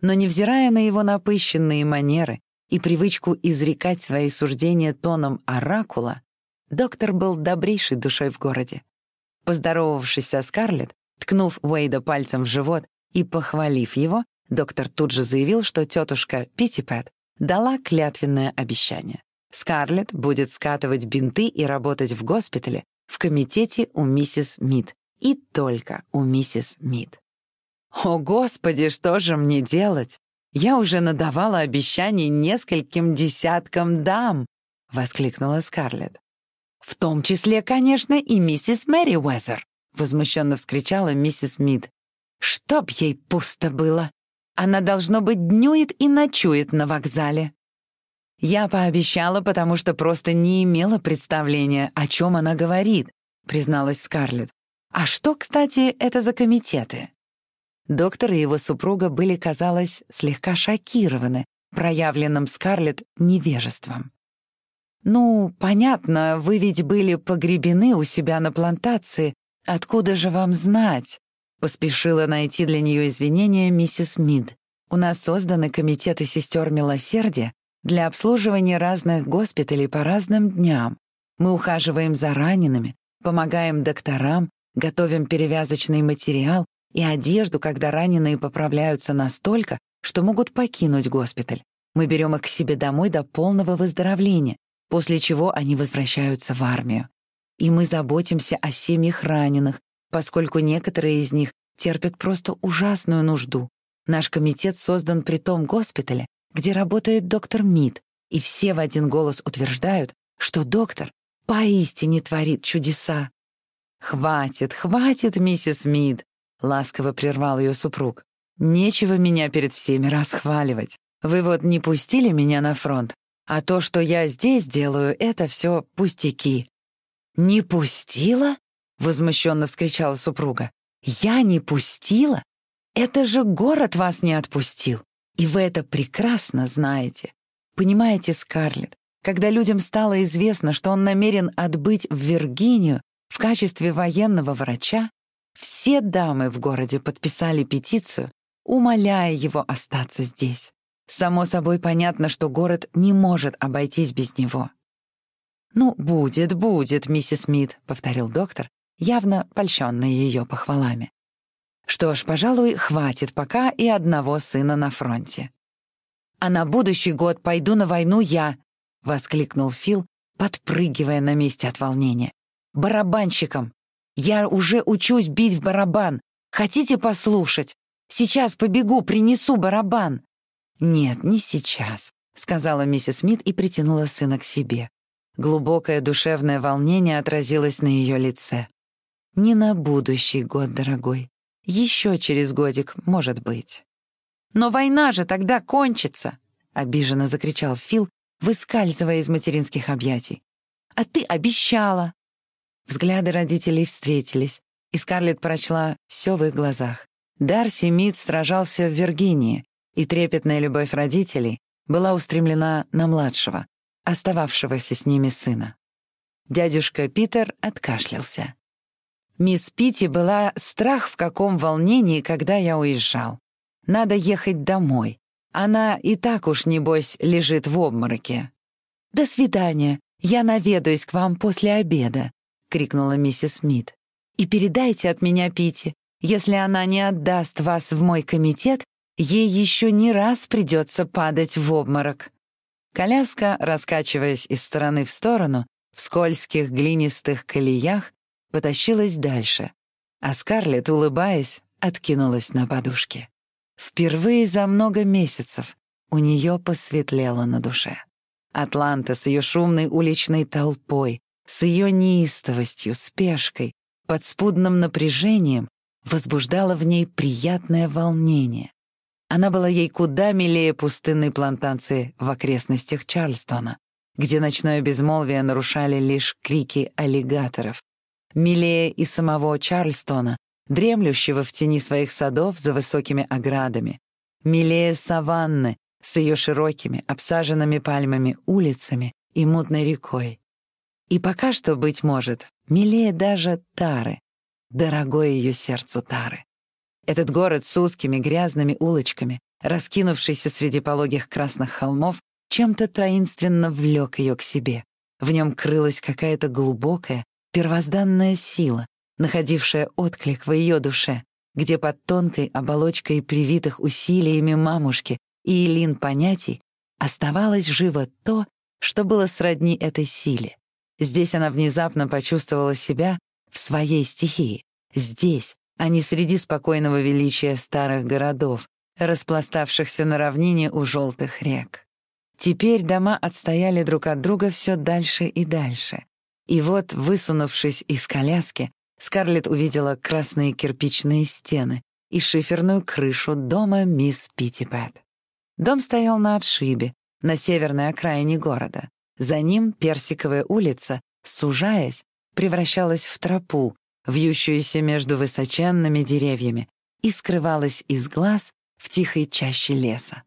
[SPEAKER 1] Но невзирая на его напыщенные манеры и привычку изрекать свои суждения тоном оракула, доктор был добрейшей душой в городе. Поздоровавшись со Скарлетт, Ткнув Уэйда пальцем в живот и похвалив его, доктор тут же заявил, что тетушка Питтипэт дала клятвенное обещание. Скарлетт будет скатывать бинты и работать в госпитале в комитете у миссис Мид. И только у миссис Мид. «О, Господи, что же мне делать? Я уже надавала обещаний нескольким десяткам дам!» — воскликнула Скарлетт. «В том числе, конечно, и миссис Мэри Уэзер», — возмущенно вскричала миссис Мид. «Чтоб ей пусто было! Она, должно быть, днюет и ночует на вокзале!» Я пообещала, потому что просто не имела представления, о чем она говорит, призналась Скарлетт. А что, кстати, это за комитеты? Доктор и его супруга были, казалось, слегка шокированы проявленным Скарлетт невежеством. «Ну, понятно, вы ведь были погребены у себя на плантации. Откуда же вам знать?» Поспешила найти для нее извинения миссис Мид. «У нас созданы комитеты сестер милосердия для обслуживания разных госпиталей по разным дням. Мы ухаживаем за ранеными, помогаем докторам, готовим перевязочный материал и одежду, когда раненые поправляются настолько, что могут покинуть госпиталь. Мы берем их к себе домой до полного выздоровления, после чего они возвращаются в армию. И мы заботимся о семьях раненых, поскольку некоторые из них терпят просто ужасную нужду. Наш комитет создан при том госпитале, где работает доктор Мид, и все в один голос утверждают, что доктор поистине творит чудеса. «Хватит, хватит, миссис Мид», — ласково прервал ее супруг. «Нечего меня перед всеми расхваливать. Вы вот не пустили меня на фронт, а то, что я здесь делаю, это все пустяки». «Не пустила?» — возмущенно вскричала супруга. «Я не пустила? Это же город вас не отпустил. И вы это прекрасно знаете. Понимаете, Скарлетт, когда людям стало известно, что он намерен отбыть в Виргинию в качестве военного врача, все дамы в городе подписали петицию, умоляя его остаться здесь. Само собой понятно, что город не может обойтись без него. «Ну, будет, будет, миссис Мид», — повторил доктор, явно польщенный ее похвалами. Что ж, пожалуй, хватит пока и одного сына на фронте. «А на будущий год пойду на войну я», — воскликнул Фил, подпрыгивая на месте от волнения. «Барабанщиком! Я уже учусь бить в барабан. Хотите послушать? Сейчас побегу, принесу барабан». «Нет, не сейчас», — сказала миссис Смит и притянула сына к себе. Глубокое душевное волнение отразилось на ее лице. «Не на будущий год, дорогой. Еще через годик, может быть». «Но война же тогда кончится!» — обиженно закричал Фил, выскальзывая из материнских объятий. «А ты обещала!» Взгляды родителей встретились, и Скарлетт прочла все в их глазах. Дарси Мид сражался в Виргинии, и трепетная любовь родителей была устремлена на младшего, остававшегося с ними сына. Дядюшка Питер откашлялся. Мисс Питти была страх в каком волнении, когда я уезжал. Надо ехать домой. Она и так уж, небось, лежит в обмороке. «До свидания. Я наведаюсь к вам после обеда», — крикнула миссис Смит. «И передайте от меня Питти, если она не отдаст вас в мой комитет, ей еще не раз придется падать в обморок». Коляска, раскачиваясь из стороны в сторону, в скользких глинистых колеях, потащилась дальше, а Скарлетт, улыбаясь, откинулась на подушке. Впервые за много месяцев у нее посветлело на душе. Атланта с ее шумной уличной толпой, с ее неистовостью, спешкой, подспудным напряжением возбуждала в ней приятное волнение. Она была ей куда милее пустынной плантации в окрестностях Чарльстона, где ночное безмолвие нарушали лишь крики аллигаторов, милее и самого Чарльстона, дремлющего в тени своих садов за высокими оградами, милее саванны с ее широкими, обсаженными пальмами улицами и мутной рекой. И пока что, быть может, милее даже Тары, дорогой ее сердцу Тары. Этот город с узкими грязными улочками, раскинувшийся среди пологих красных холмов, чем-то таинственно влек ее к себе. В нем крылась какая-то глубокая, первозданная сила, находившая отклик в ее душе, где под тонкой оболочкой привитых усилиями мамушки и Илин понятий оставалось живо то, что было сродни этой силе. Здесь она внезапно почувствовала себя в своей стихии. Здесь, а не среди спокойного величия старых городов, распластавшихся на равнине у желтых рек. Теперь дома отстояли друг от друга все дальше и дальше. И вот, высунувшись из коляски, Скарлетт увидела красные кирпичные стены и шиферную крышу дома мисс Питтипэт. Дом стоял на отшибе, на северной окраине города. За ним Персиковая улица, сужаясь, превращалась в тропу, вьющуюся между высоченными деревьями, и скрывалась из глаз в тихой чаще леса.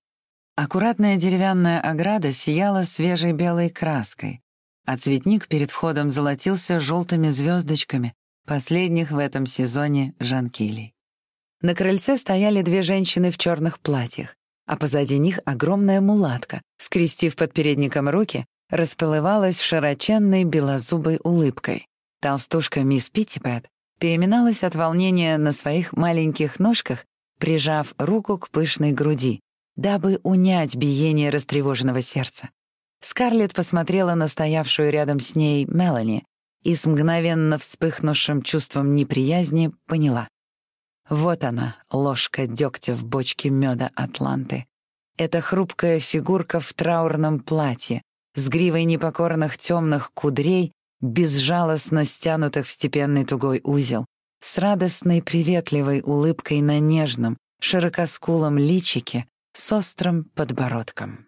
[SPEAKER 1] Аккуратная деревянная ограда сияла свежей белой краской, а цветник перед входом золотился желтыми звездочками последних в этом сезоне жанкилей. На крыльце стояли две женщины в черных платьях, а позади них огромная мулатка, скрестив под передником руки, расплывалась широченной белозубой улыбкой. Толстушка мисс Питтипэт переминалась от волнения на своих маленьких ножках, прижав руку к пышной груди, дабы унять биение растревоженного сердца. Скарлетт посмотрела на стоявшую рядом с ней Мелани и с мгновенно вспыхнувшим чувством неприязни поняла. Вот она, ложка дегтя в бочке меда Атланты. Эта хрупкая фигурка в траурном платье, с гривой непокорных темных кудрей, безжалостно стянутых в степенный тугой узел, с радостной приветливой улыбкой на нежном, широкоскулом личике, с острым подбородком.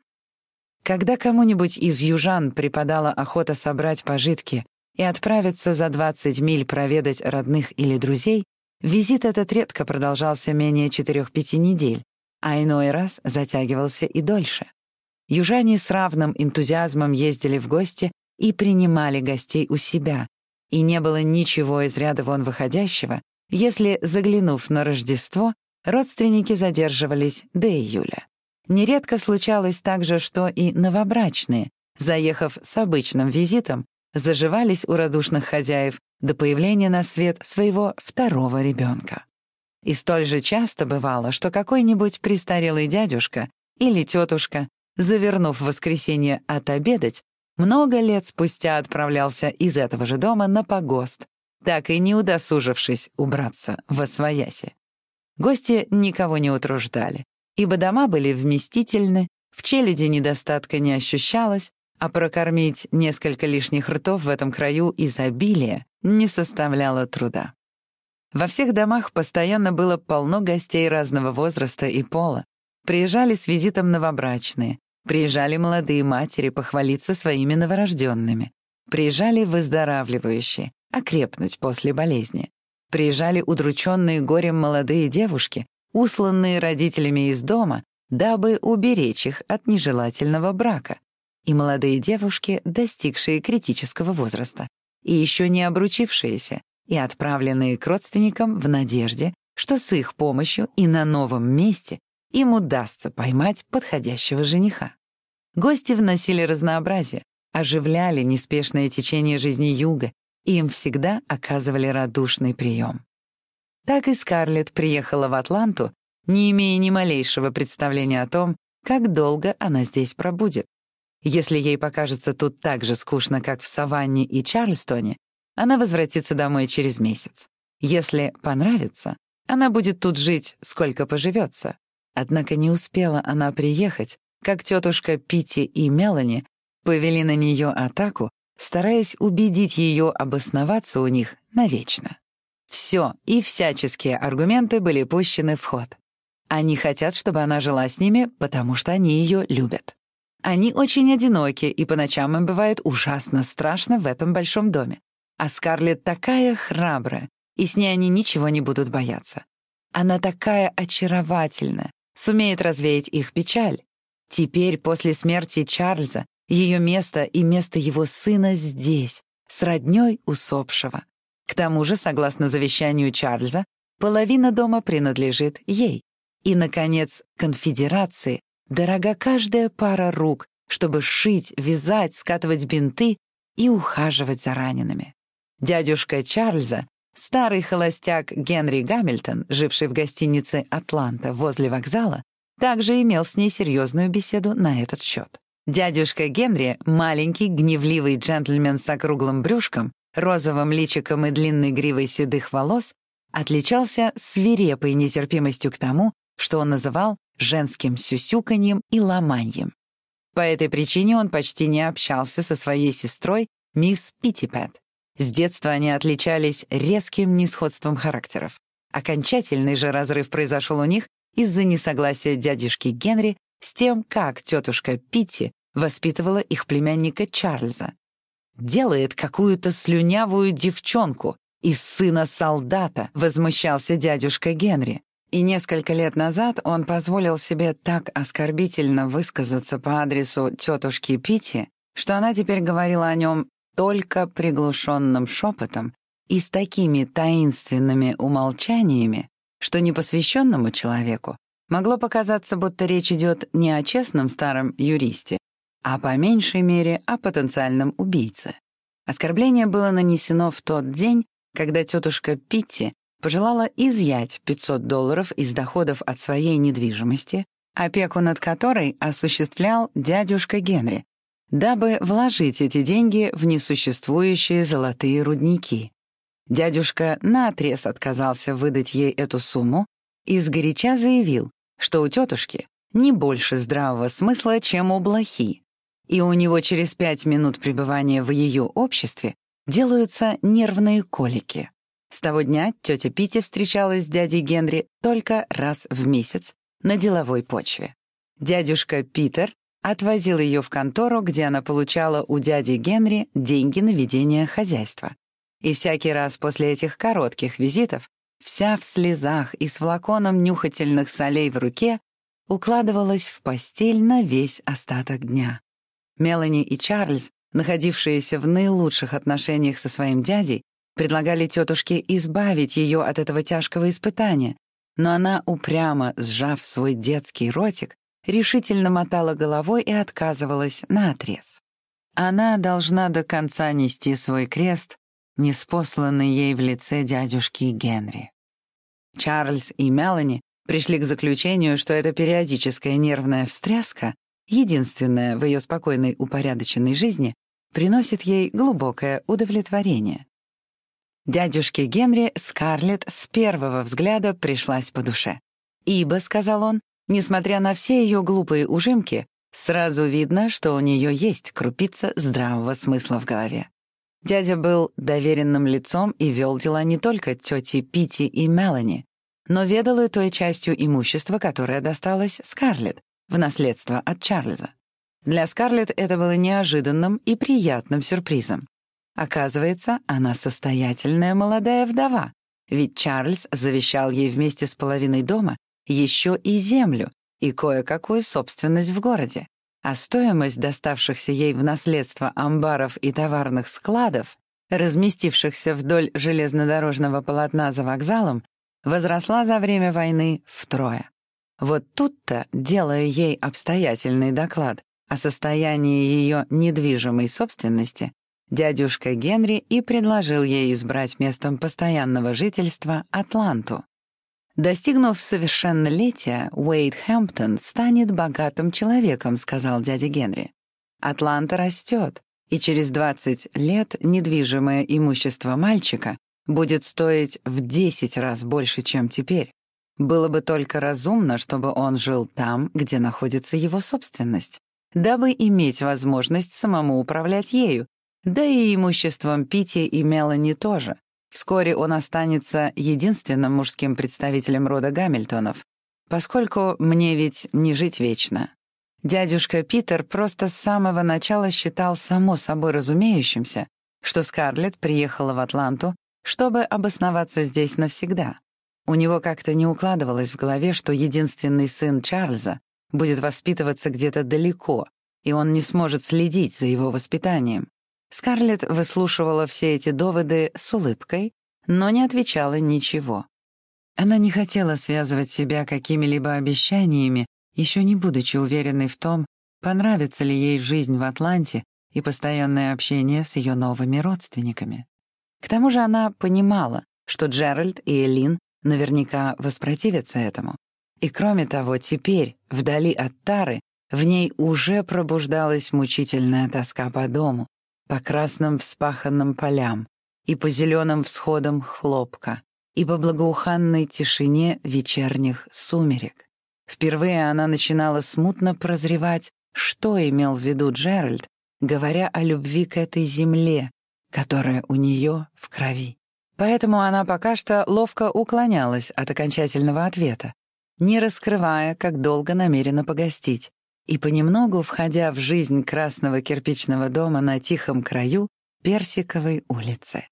[SPEAKER 1] Когда кому-нибудь из южан припадала охота собрать пожитки и отправиться за 20 миль проведать родных или друзей, визит этот редко продолжался менее 4-5 недель, а иной раз затягивался и дольше. Южане с равным энтузиазмом ездили в гости и принимали гостей у себя, и не было ничего из ряда вон выходящего, если, заглянув на Рождество, родственники задерживались до июля. Нередко случалось также, что и новобрачные, заехав с обычным визитом, заживались у радушных хозяев до появления на свет своего второго ребенка. И столь же часто бывало, что какой-нибудь престарелый дядюшка или тетушка, завернув в воскресенье отобедать, много лет спустя отправлялся из этого же дома на погост, так и не удосужившись убраться во свояси. Гости никого не утруждали, ибо дома были вместительны, в челяди недостатка не ощущалось, а прокормить несколько лишних ртов в этом краю изобилия не составляло труда. Во всех домах постоянно было полно гостей разного возраста и пола. Приезжали с визитом новобрачные, приезжали молодые матери похвалиться своими новорожденными, приезжали выздоравливающие, окрепнуть после болезни. Приезжали удрученные горем молодые девушки, усланные родителями из дома, дабы уберечь их от нежелательного брака, и молодые девушки, достигшие критического возраста, и еще не обручившиеся, и отправленные к родственникам в надежде, что с их помощью и на новом месте им удастся поймать подходящего жениха. Гости вносили разнообразие, оживляли неспешное течение жизни юга, и им всегда оказывали радушный прием. Так и Скарлетт приехала в Атланту, не имея ни малейшего представления о том, как долго она здесь пробудет. Если ей покажется тут так же скучно, как в Саванне и Чарльстоне, она возвратится домой через месяц. Если понравится, она будет тут жить, сколько поживется. Однако не успела она приехать, как тетушка Питти и Мелани повели на нее атаку, стараясь убедить ее обосноваться у них навечно. Все и всяческие аргументы были пущены в ход. Они хотят, чтобы она жила с ними, потому что они ее любят. Они очень одиноки, и по ночам им бывает ужасно страшно в этом большом доме. А Скарлетт такая храбрая, и с ней они ничего не будут бояться. Она такая очаровательная, сумеет развеять их печаль. Теперь, после смерти Чарльза, ее место и место его сына здесь, с роднёй усопшего. К тому же, согласно завещанию Чарльза, половина дома принадлежит ей. И, наконец, конфедерации дорога каждая пара рук, чтобы шить, вязать, скатывать бинты и ухаживать за ранеными. Дядюшка Чарльза, старый холостяк Генри Гамильтон, живший в гостинице «Атланта» возле вокзала, также имел с ней серьезную беседу на этот счет. Дядюшка Генри, маленький, гневливый джентльмен с округлым брюшком, розовым личиком и длинной гривой седых волос, отличался свирепой нетерпимостью к тому, что он называл женским сюсюканьем и ломаньем. По этой причине он почти не общался со своей сестрой, мисс Питтипэт. С детства они отличались резким несходством характеров. Окончательный же разрыв произошел у них из-за несогласия дядюшки Генри с тем, как тетушка Питти воспитывала их племянника Чарльза. «Делает какую-то слюнявую девчонку из сына солдата», — возмущался дядюшка Генри. И несколько лет назад он позволил себе так оскорбительно высказаться по адресу тетушки Пити, что она теперь говорила о нем только приглушенным шепотом и с такими таинственными умолчаниями, что непосвященному человеку могло показаться, будто речь идет не о честном старом юристе, а по меньшей мере о потенциальном убийце. Оскорбление было нанесено в тот день, когда тетушка Питти пожелала изъять 500 долларов из доходов от своей недвижимости, опеку над которой осуществлял дядюшка Генри, дабы вложить эти деньги в несуществующие золотые рудники. Дядюшка наотрез отказался выдать ей эту сумму и сгоряча заявил, что у тетушки не больше здравого смысла, чем у блохи, и у него через пять минут пребывания в ее обществе делаются нервные колики. С того дня тетя Питти встречалась с дядей Генри только раз в месяц на деловой почве. Дядюшка Питер отвозил ее в контору, где она получала у дяди Генри деньги на ведение хозяйства. И всякий раз после этих коротких визитов, вся в слезах и с флаконом нюхательных солей в руке, укладывалась в постель на весь остаток дня. Мелани и Чарльз, находившиеся в наилучших отношениях со своим дядей, предлагали тетушке избавить ее от этого тяжкого испытания, но она, упрямо сжав свой детский ротик, решительно мотала головой и отказывалась наотрез. Она должна до конца нести свой крест, неспосланный ей в лице дядюшки Генри. Чарльз и Мелани пришли к заключению, что эта периодическая нервная встряска, единственная в ее спокойной упорядоченной жизни, приносит ей глубокое удовлетворение. Дядюшке Генри Скарлетт с первого взгляда пришлась по душе. Ибо, — сказал он, — несмотря на все ее глупые ужимки, сразу видно, что у нее есть крупица здравого смысла в голове. Дядя был доверенным лицом и вел дела не только тети Пити и Мелани, но ведал и той частью имущества, которая досталась Скарлетт в наследство от Чарльза. Для Скарлетт это было неожиданным и приятным сюрпризом. Оказывается, она состоятельная молодая вдова, ведь Чарльз завещал ей вместе с половиной дома еще и землю и кое-какую собственность в городе. А стоимость доставшихся ей в наследство амбаров и товарных складов, разместившихся вдоль железнодорожного полотна за вокзалом, возросла за время войны втрое. Вот тут-то, делая ей обстоятельный доклад о состоянии ее недвижимой собственности, Дядюшка Генри и предложил ей избрать местом постоянного жительства Атланту. Достигнув совершеннолетия, Уэйд Хэмптон станет богатым человеком, сказал дядя Генри. Атланта растет, и через 20 лет недвижимое имущество мальчика будет стоить в 10 раз больше, чем теперь. Было бы только разумно, чтобы он жил там, где находится его собственность, дабы иметь возможность самому управлять ею, да и имуществом Пити и Мелани тоже. Вскоре он останется единственным мужским представителем рода Гамильтонов, поскольку мне ведь не жить вечно. Дядюшка Питер просто с самого начала считал само собой разумеющимся, что Скарлетт приехала в Атланту, чтобы обосноваться здесь навсегда. У него как-то не укладывалось в голове, что единственный сын Чарльза будет воспитываться где-то далеко, и он не сможет следить за его воспитанием. Скарлетт выслушивала все эти доводы с улыбкой, но не отвечала ничего. Она не хотела связывать себя какими-либо обещаниями, еще не будучи уверенной в том, понравится ли ей жизнь в Атланте и постоянное общение с ее новыми родственниками. К тому же она понимала, что Джеральд и Элин наверняка воспротивятся этому. И кроме того, теперь, вдали от Тары, в ней уже пробуждалась мучительная тоска по дому, по красным вспаханным полям, и по зеленым всходам хлопка, и по благоуханной тишине вечерних сумерек. Впервые она начинала смутно прозревать, что имел в виду Джеральд, говоря о любви к этой земле, которая у нее в крови. Поэтому она пока что ловко уклонялась от окончательного ответа, не раскрывая, как долго намерена погостить, и понемногу входя в жизнь красного кирпичного дома на тихом краю Персиковой улицы.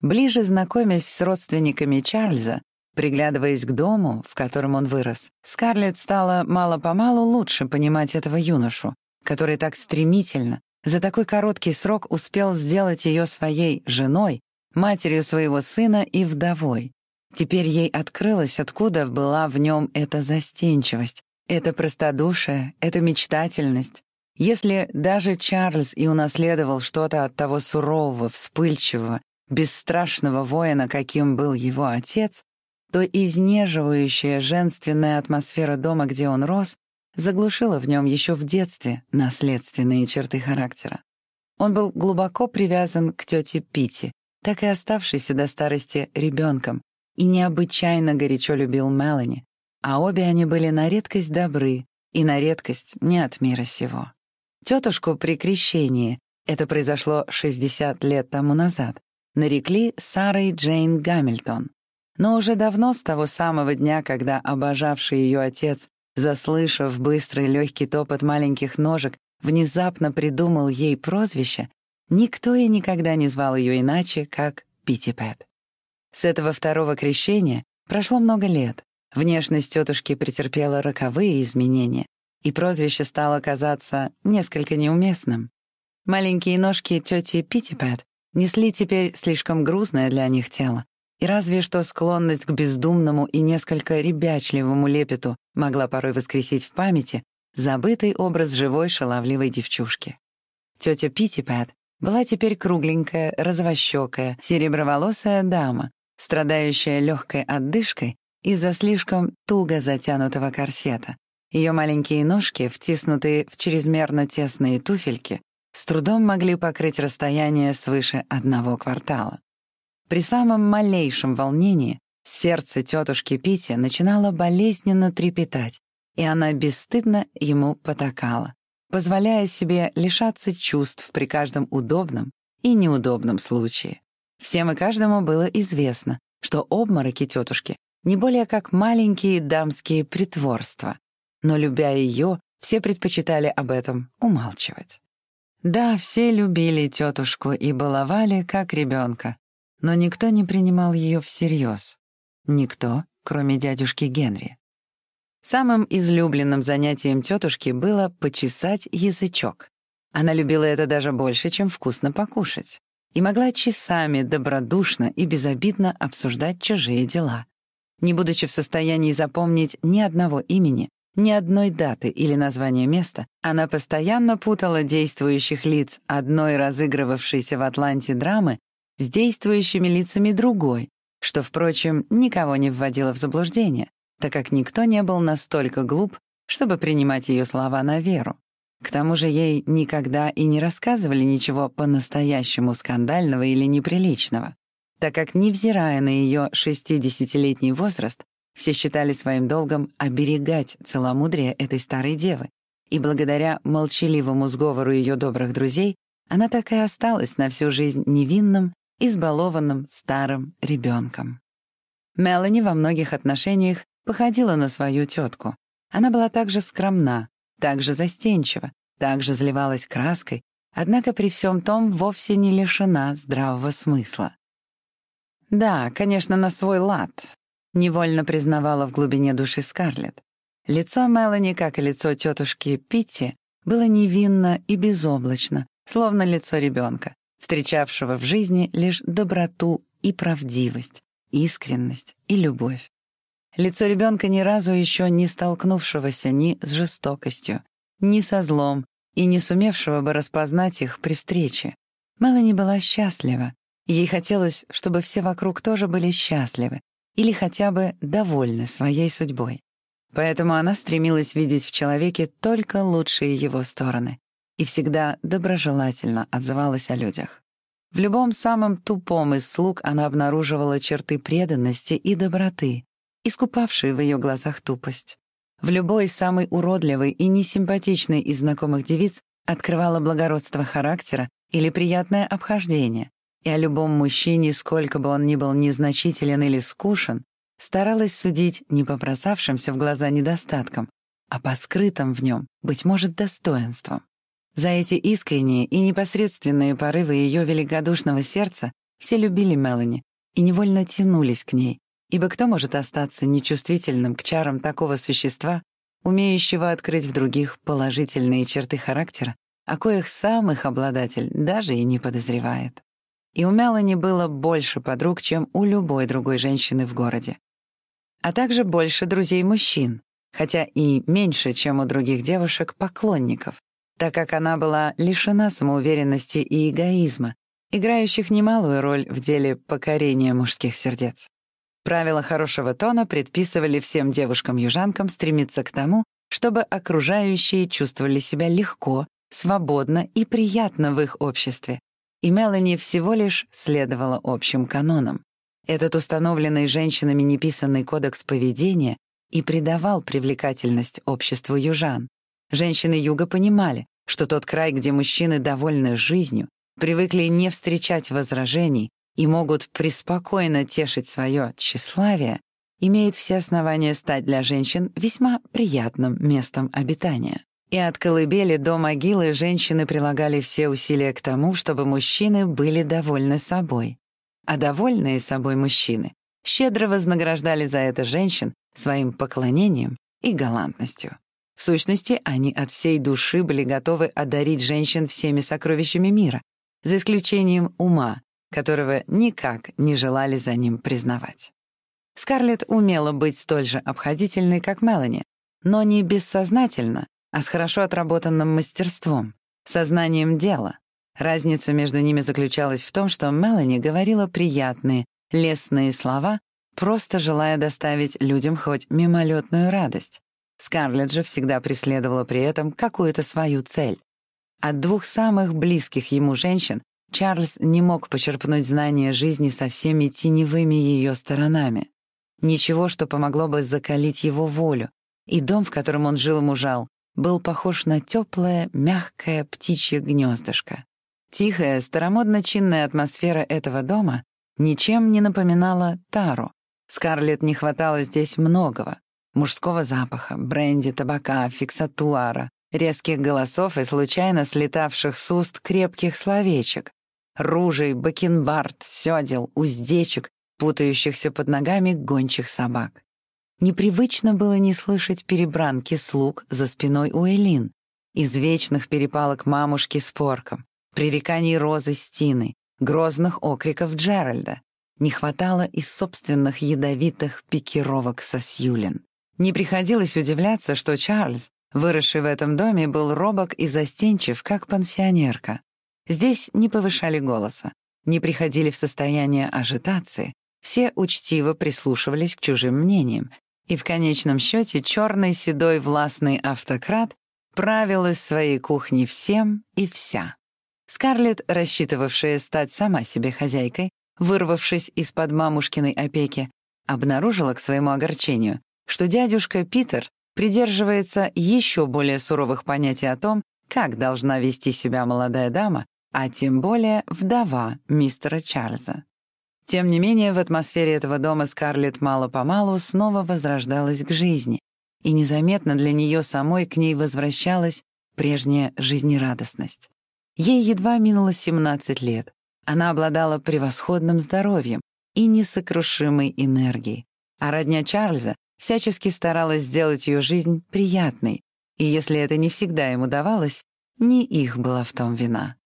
[SPEAKER 1] Ближе знакомясь с родственниками Чарльза, приглядываясь к дому, в котором он вырос, Скарлетт стала мало-помалу лучше понимать этого юношу, который так стремительно, за такой короткий срок успел сделать ее своей женой, матерью своего сына и вдовой. Теперь ей открылось, откуда была в нем эта застенчивость, эта простодушие, эта мечтательность. Если даже Чарльз и унаследовал что-то от того сурового, вспыльчивого, бесстрашного воина, каким был его отец, то изнеживающая женственная атмосфера дома, где он рос, заглушила в нем еще в детстве наследственные черты характера. Он был глубоко привязан к тете Пити, так и оставшийся до старости ребенком, и необычайно горячо любил Мелани, а обе они были на редкость добры и на редкость не от мира сего. Тетушку при крещении, это произошло 60 лет тому назад, нарекли Сарой Джейн Гамильтон. Но уже давно, с того самого дня, когда обожавший ее отец заслышав быстрый легкий топот маленьких ножек, внезапно придумал ей прозвище, никто и никогда не звал ее иначе, как Питтипэт. С этого второго крещения прошло много лет. Внешность тетушки претерпела роковые изменения, и прозвище стало казаться несколько неуместным. Маленькие ножки тети Питтипэт несли теперь слишком грузное для них тело, и разве что склонность к бездумному и несколько ребячливому лепету могла порой воскресить в памяти забытый образ живой шаловливой девчушки. Тетя Питтипэт была теперь кругленькая, розовощекая, сереброволосая дама, страдающая легкой отдышкой из-за слишком туго затянутого корсета. Ее маленькие ножки, втиснутые в чрезмерно тесные туфельки, с трудом могли покрыть расстояние свыше одного квартала. При самом малейшем волнении сердце тетушки Пити начинало болезненно трепетать, и она бесстыдно ему потакала, позволяя себе лишаться чувств при каждом удобном и неудобном случае. Всем и каждому было известно, что обмороки тетушки не более как маленькие дамские притворства, но, любя ее, все предпочитали об этом умалчивать. Да, все любили тетушку и баловали, как ребенка, но никто не принимал ее всерьез. Никто, кроме дядюшки Генри. Самым излюбленным занятием тетушки было почесать язычок. Она любила это даже больше, чем вкусно покушать, и могла часами добродушно и безобидно обсуждать чужие дела. Не будучи в состоянии запомнить ни одного имени, ни одной даты или названия места, она постоянно путала действующих лиц одной разыгрывавшейся в Атланте драмы с действующими лицами другой, что, впрочем, никого не вводило в заблуждение, так как никто не был настолько глуп, чтобы принимать ее слова на веру. К тому же ей никогда и не рассказывали ничего по-настоящему скандального или неприличного, так как, невзирая на ее 60-летний возраст, все считали своим долгом оберегать целомудрие этой старой девы, и благодаря молчаливому сговору ее добрых друзей она так и осталась на всю жизнь невинным избалованным старым ребенком. Мелани во многих отношениях походила на свою тетку. Она была также скромна, также застенчива, также заливалась краской, однако при всем том вовсе не лишена здравого смысла. Да, конечно, на свой лад, невольно признавала в глубине души Скарлетт. Лицо Мелани, как и лицо тетушки Питти, было невинно и безоблачно, словно лицо ребенка встречавшего в жизни лишь доброту и правдивость, искренность и любовь. Лицо ребенка ни разу еще не столкнувшегося ни с жестокостью, ни со злом и не сумевшего бы распознать их при встрече. Мелани была счастлива. Ей хотелось, чтобы все вокруг тоже были счастливы или хотя бы довольны своей судьбой. Поэтому она стремилась видеть в человеке только лучшие его стороны и всегда доброжелательно отзывалась о людях. В любом самом тупом из слуг она обнаруживала черты преданности и доброты, искупавшие в ее глазах тупость. В любой самой уродливой и несимпатичной из знакомых девиц открывала благородство характера или приятное обхождение, и о любом мужчине, сколько бы он ни был незначителен или скушен, старалась судить не по бросавшимся в глаза недостаткам, а по скрытым в нем, быть может, достоинством. За эти искренние и непосредственные порывы ее великодушного сердца все любили Мелани и невольно тянулись к ней, ибо кто может остаться нечувствительным к чарам такого существа, умеющего открыть в других положительные черты характера, о коих сам их обладатель даже и не подозревает. И у Мелани было больше подруг, чем у любой другой женщины в городе. А также больше друзей-мужчин, хотя и меньше, чем у других девушек-поклонников, так как она была лишена самоуверенности и эгоизма, играющих немалую роль в деле покорения мужских сердец. Правила хорошего тона предписывали всем девушкам-южанкам стремиться к тому, чтобы окружающие чувствовали себя легко, свободно и приятно в их обществе, и Мелани всего лишь следовала общим канонам. Этот установленный женщинами неписанный кодекс поведения и придавал привлекательность обществу южан. Женщины юга понимали, что тот край, где мужчины довольны жизнью, привыкли не встречать возражений и могут преспокойно тешить свое тщеславие, имеет все основания стать для женщин весьма приятным местом обитания. И от колыбели до могилы женщины прилагали все усилия к тому, чтобы мужчины были довольны собой. А довольные собой мужчины щедро вознаграждали за это женщин своим поклонением и галантностью. В сущности, они от всей души были готовы одарить женщин всеми сокровищами мира, за исключением ума, которого никак не желали за ним признавать. Скарлетт умела быть столь же обходительной, как Мелани, но не бессознательно, а с хорошо отработанным мастерством, сознанием дела. Разница между ними заключалась в том, что Мелани говорила приятные, лестные слова, просто желая доставить людям хоть мимолетную радость. Скарлетт же всегда преследовала при этом какую-то свою цель. От двух самых близких ему женщин Чарльз не мог почерпнуть знания жизни со всеми теневыми ее сторонами. Ничего, что помогло бы закалить его волю, и дом, в котором он жил и мужал, был похож на теплое, мягкое птичье гнездышко. Тихая, старомодно-чинная атмосфера этого дома ничем не напоминала Тару. Скарлетт не хватало здесь многого. Мужского запаха, бренди, табака, фиксатуара, резких голосов и случайно слетавших с уст крепких словечек, ружей, бакенбард, сёдел, уздечек, путающихся под ногами гончих собак. Непривычно было не слышать перебранки слуг за спиной у Элин, из вечных перепалок мамушки с порком, пререканий Розы с Тиной, грозных окриков Джеральда. Не хватало и собственных ядовитых пикировок со Сьюлин. Не приходилось удивляться, что Чарльз, выросший в этом доме, был робок и застенчив, как пансионерка. Здесь не повышали голоса, не приходили в состояние ажитации, все учтиво прислушивались к чужим мнениям, и в конечном счете черный седой властный автократ правил из своей кухни всем и вся. Скарлетт, рассчитывавшая стать сама себе хозяйкой, вырвавшись из-под мамушкиной опеки, обнаружила к своему огорчению, что дядюшка Питер придерживается еще более суровых понятий о том, как должна вести себя молодая дама, а тем более вдова мистера Чарльза. Тем не менее, в атмосфере этого дома Скарлетт мало-помалу снова возрождалась к жизни, и незаметно для нее самой к ней возвращалась прежняя жизнерадостность. Ей едва минуло 17 лет. Она обладала превосходным здоровьем и несокрушимой энергией, а родня Чарльза всячески старалась сделать ее жизнь приятной, и если это не всегда им удавалось, не их была в том вина.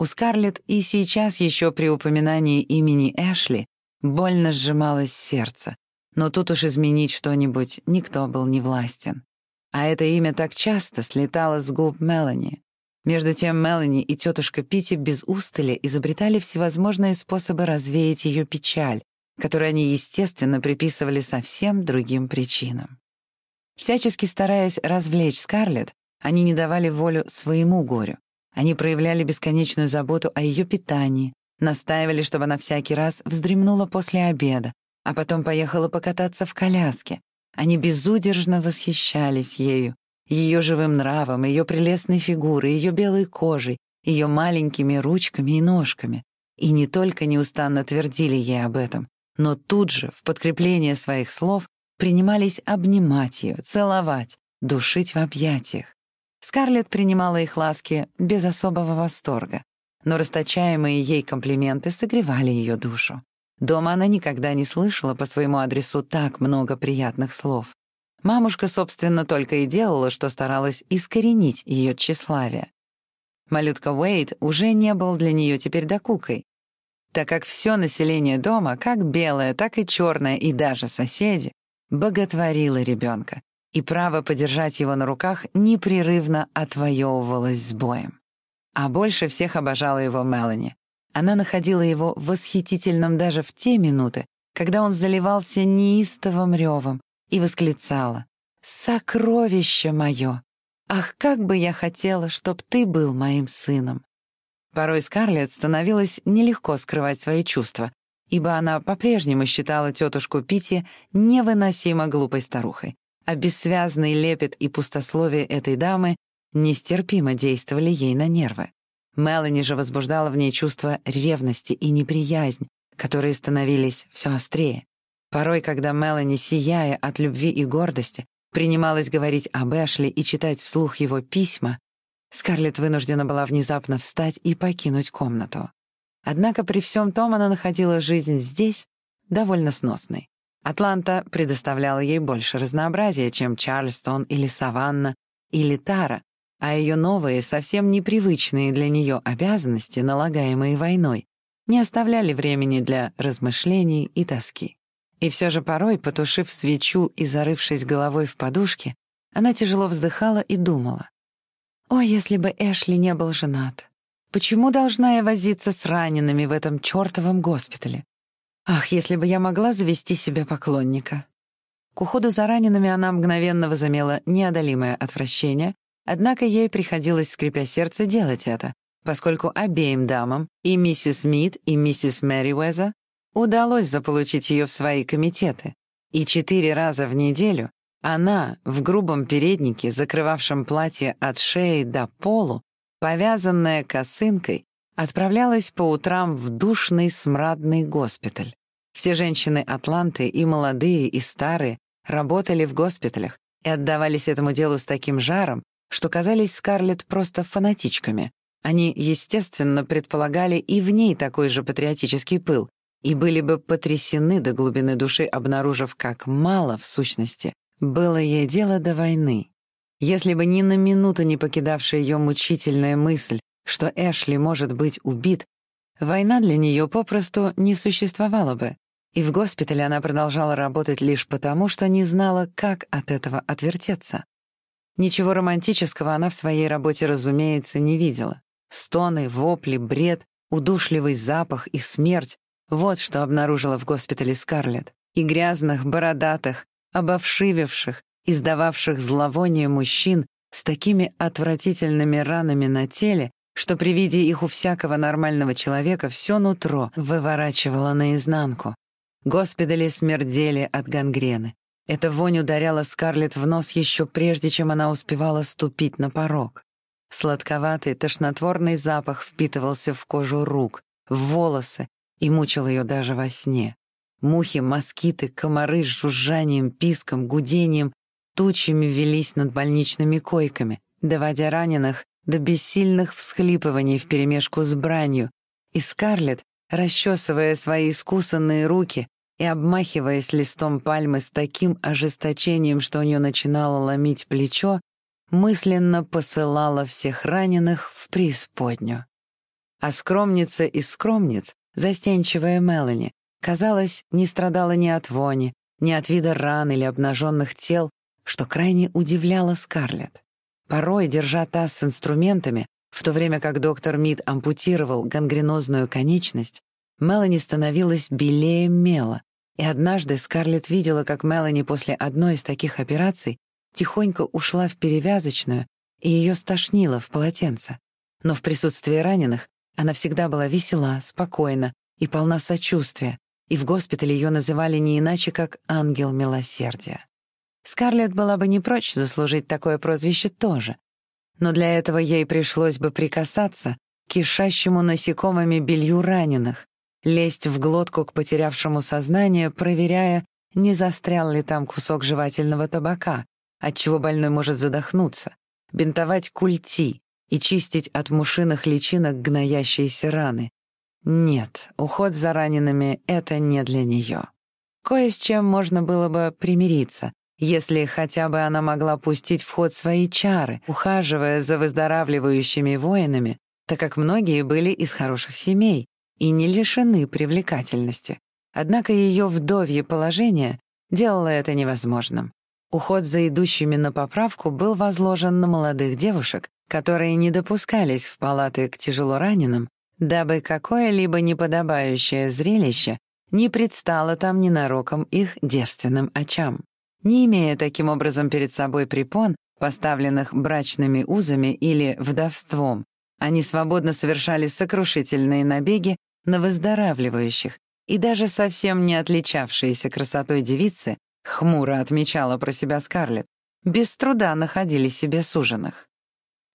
[SPEAKER 1] У Скарлетт и сейчас еще при упоминании имени Эшли больно сжималось сердце, но тут уж изменить что-нибудь никто был не властен. А это имя так часто слетало с губ Мелани. Между тем Мелани и тетушка Питти без устали изобретали всевозможные способы развеять ее печаль, которую они, естественно, приписывали совсем другим причинам. Всячески стараясь развлечь Скарлетт, они не давали волю своему горю, они проявляли бесконечную заботу о ее питании, настаивали, чтобы она всякий раз вздремнула после обеда, а потом поехала покататься в коляске. Они безудержно восхищались ею, ее живым нравом, ее прелестной фигурой, ее белой кожей, ее маленькими ручками и ножками. И не только неустанно твердили ей об этом, но тут же, в подкрепление своих слов, принимались обнимать ее, целовать, душить в объятиях. Скарлетт принимала их ласки без особого восторга, но расточаемые ей комплименты согревали ее душу. Дома она никогда не слышала по своему адресу так много приятных слов. Мамушка, собственно, только и делала, что старалась искоренить ее тщеславие. Малютка Уэйд уже не был для нее теперь докукой, так как все население дома, как белое, так и черное, и даже соседи, боготворило ребенка, и право подержать его на руках непрерывно отвоевывалось с боем. А больше всех обожала его Мелани. Она находила его восхитительным даже в те минуты, когда он заливался неистовым ревом и восклицала «Сокровище мое! Ах, как бы я хотела, чтоб ты был моим сыном!» Порой Скарлетт становилось нелегко скрывать свои чувства, ибо она по-прежнему считала тетушку Питти невыносимо глупой старухой, а бессвязный лепет и пустословие этой дамы нестерпимо действовали ей на нервы. Мелани же возбуждала в ней чувство ревности и неприязнь, которые становились все острее. Порой, когда Мелани, сияя от любви и гордости, принималась говорить об Эшли и читать вслух его письма, Скарлетт вынуждена была внезапно встать и покинуть комнату. Однако при всем том она находила жизнь здесь довольно сносной. Атланта предоставляла ей больше разнообразия, чем Чарльстон или Саванна или Тара, а ее новые, совсем непривычные для нее обязанности, налагаемые войной, не оставляли времени для размышлений и тоски. И все же порой, потушив свечу и зарывшись головой в подушке, она тяжело вздыхала и думала. «О, если бы Эшли не был женат! Почему должна я возиться с ранеными в этом чертовом госпитале? Ах, если бы я могла завести себе поклонника!» К уходу за ранеными она мгновенно возымела неодолимое отвращение, однако ей приходилось, скрипя сердце, делать это, поскольку обеим дамам, и миссис Мид, и миссис Мэриуэза, удалось заполучить ее в свои комитеты, и четыре раза в неделю она в грубом переднике, закрывавшем платье от шеи до полу, повязанная косынкой, отправлялась по утрам в душный смрадный госпиталь. Все женщины Атланты, и молодые, и старые, работали в госпиталях и отдавались этому делу с таким жаром, что казались Скарлетт просто фанатичками. Они, естественно, предполагали и в ней такой же патриотический пыл, и были бы потрясены до глубины души, обнаружив, как мало, в сущности, было ей дело до войны. Если бы ни на минуту не покидавшая ее мучительная мысль, что Эшли может быть убит, война для нее попросту не существовала бы, и в госпитале она продолжала работать лишь потому, что не знала, как от этого отвертеться. Ничего романтического она в своей работе, разумеется, не видела. Стоны, вопли, бред, удушливый запах и смерть — вот что обнаружила в госпитале Скарлетт. И грязных, бородатых, обовшивевших, издававших зловоние мужчин с такими отвратительными ранами на теле, что при виде их у всякого нормального человека все нутро выворачивало наизнанку. Госпитали смердели от гангрены. Эта вонь ударяла Скарлетт в нос еще прежде, чем она успевала ступить на порог. Сладковатый, тошнотворный запах впитывался в кожу рук, в волосы и мучил ее даже во сне. Мухи, москиты, комары с жужжанием, писком, гудением тучами велись над больничными койками, доводя раненых до бессильных всхлипываний вперемешку с бранью, и Скарлетт, расчесывая свои искусанные руки и обмахиваясь листом пальмы с таким ожесточением, что у нее начинало ломить плечо, мысленно посылала всех раненых в преисподнюю. А скромница из скромниц, застенчивая Мелани, казалось, не страдала ни от вони, ни от вида ран или обнаженных тел, что крайне удивляло Скарлетт. Порой, держа таз с инструментами, в то время как доктор Мид ампутировал гангренозную конечность, Мелани становилась белее мела, и однажды Скарлетт видела, как Мелани после одной из таких операций тихонько ушла в перевязочную, и ее стошнило в полотенце. Но в присутствии раненых она всегда была весела, спокойна и полна сочувствия, и в госпитале ее называли не иначе, как «ангел милосердия». Скарлетт была бы не прочь заслужить такое прозвище тоже, но для этого ей пришлось бы прикасаться к кишащему насекомыми белью раненых, лезть в глотку к потерявшему сознание, проверяя, не застрял ли там кусок жевательного табака, отчего больной может задохнуться, бинтовать культи и чистить от мушиных личинок гноящиеся раны. Нет, уход за ранеными — это не для нее. Кое с чем можно было бы примириться, если хотя бы она могла пустить в ход свои чары, ухаживая за выздоравливающими воинами, так как многие были из хороших семей и не лишены привлекательности. Однако ее вдовье положение делало это невозможным. Уход за идущими на поправку был возложен на молодых девушек, которые не допускались в палаты к тяжелораненым, дабы какое-либо неподобающее зрелище не предстало там ненароком их девственным очам. Не имея таким образом перед собой препон, поставленных брачными узами или вдовством, они свободно совершали сокрушительные набеги на выздоравливающих, и даже совсем не отличавшиеся красотой девицы, хмуро отмечала про себя Скарлетт, без труда находили себе суженых.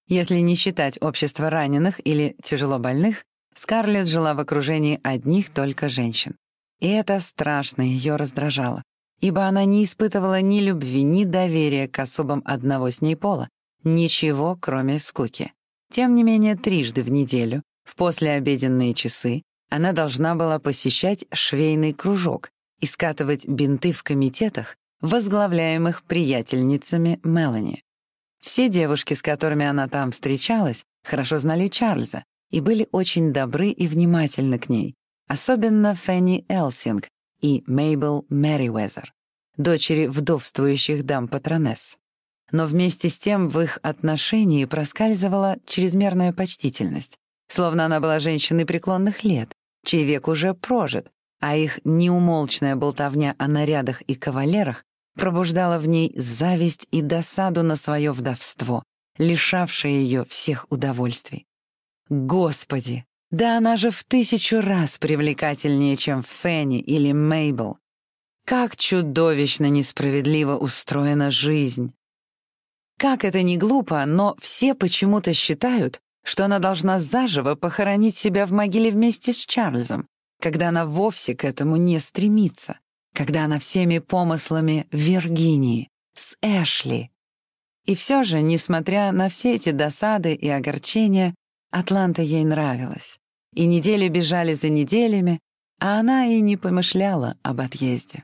[SPEAKER 1] Если не считать общество раненых или тяжелобольных, Скарлетт жила в окружении одних только женщин. И это страшно ее раздражало, ибо она не испытывала ни любви, ни доверия к особам одного с ней пола, ничего, кроме скуки. Тем не менее, трижды в неделю, в послеобеденные часы, она должна была посещать швейный кружок и скатывать бинты в комитетах, возглавляемых приятельницами Мелани. Все девушки, с которыми она там встречалась, хорошо знали Чарльза и были очень добры и внимательны к ней, особенно Фенни Элсинг и Мейбл Мэриуэзер, дочери вдовствующих дам-патронесс но вместе с тем в их отношении проскальзывала чрезмерная почтительность, словно она была женщиной преклонных лет, чей век уже прожит, а их неумолчная болтовня о нарядах и кавалерах пробуждала в ней зависть и досаду на свое вдовство, лишавшее ее всех удовольствий. Господи, да она же в тысячу раз привлекательнее, чем Фенни или Мейбл. Как чудовищно несправедливо устроена жизнь. Как это ни глупо, но все почему-то считают, что она должна заживо похоронить себя в могиле вместе с Чарльзом, когда она вовсе к этому не стремится, когда она всеми помыслами в Виргинии, с Эшли. И все же, несмотря на все эти досады и огорчения, Атланта ей нравилась. И недели бежали за неделями, а она и не помышляла об отъезде.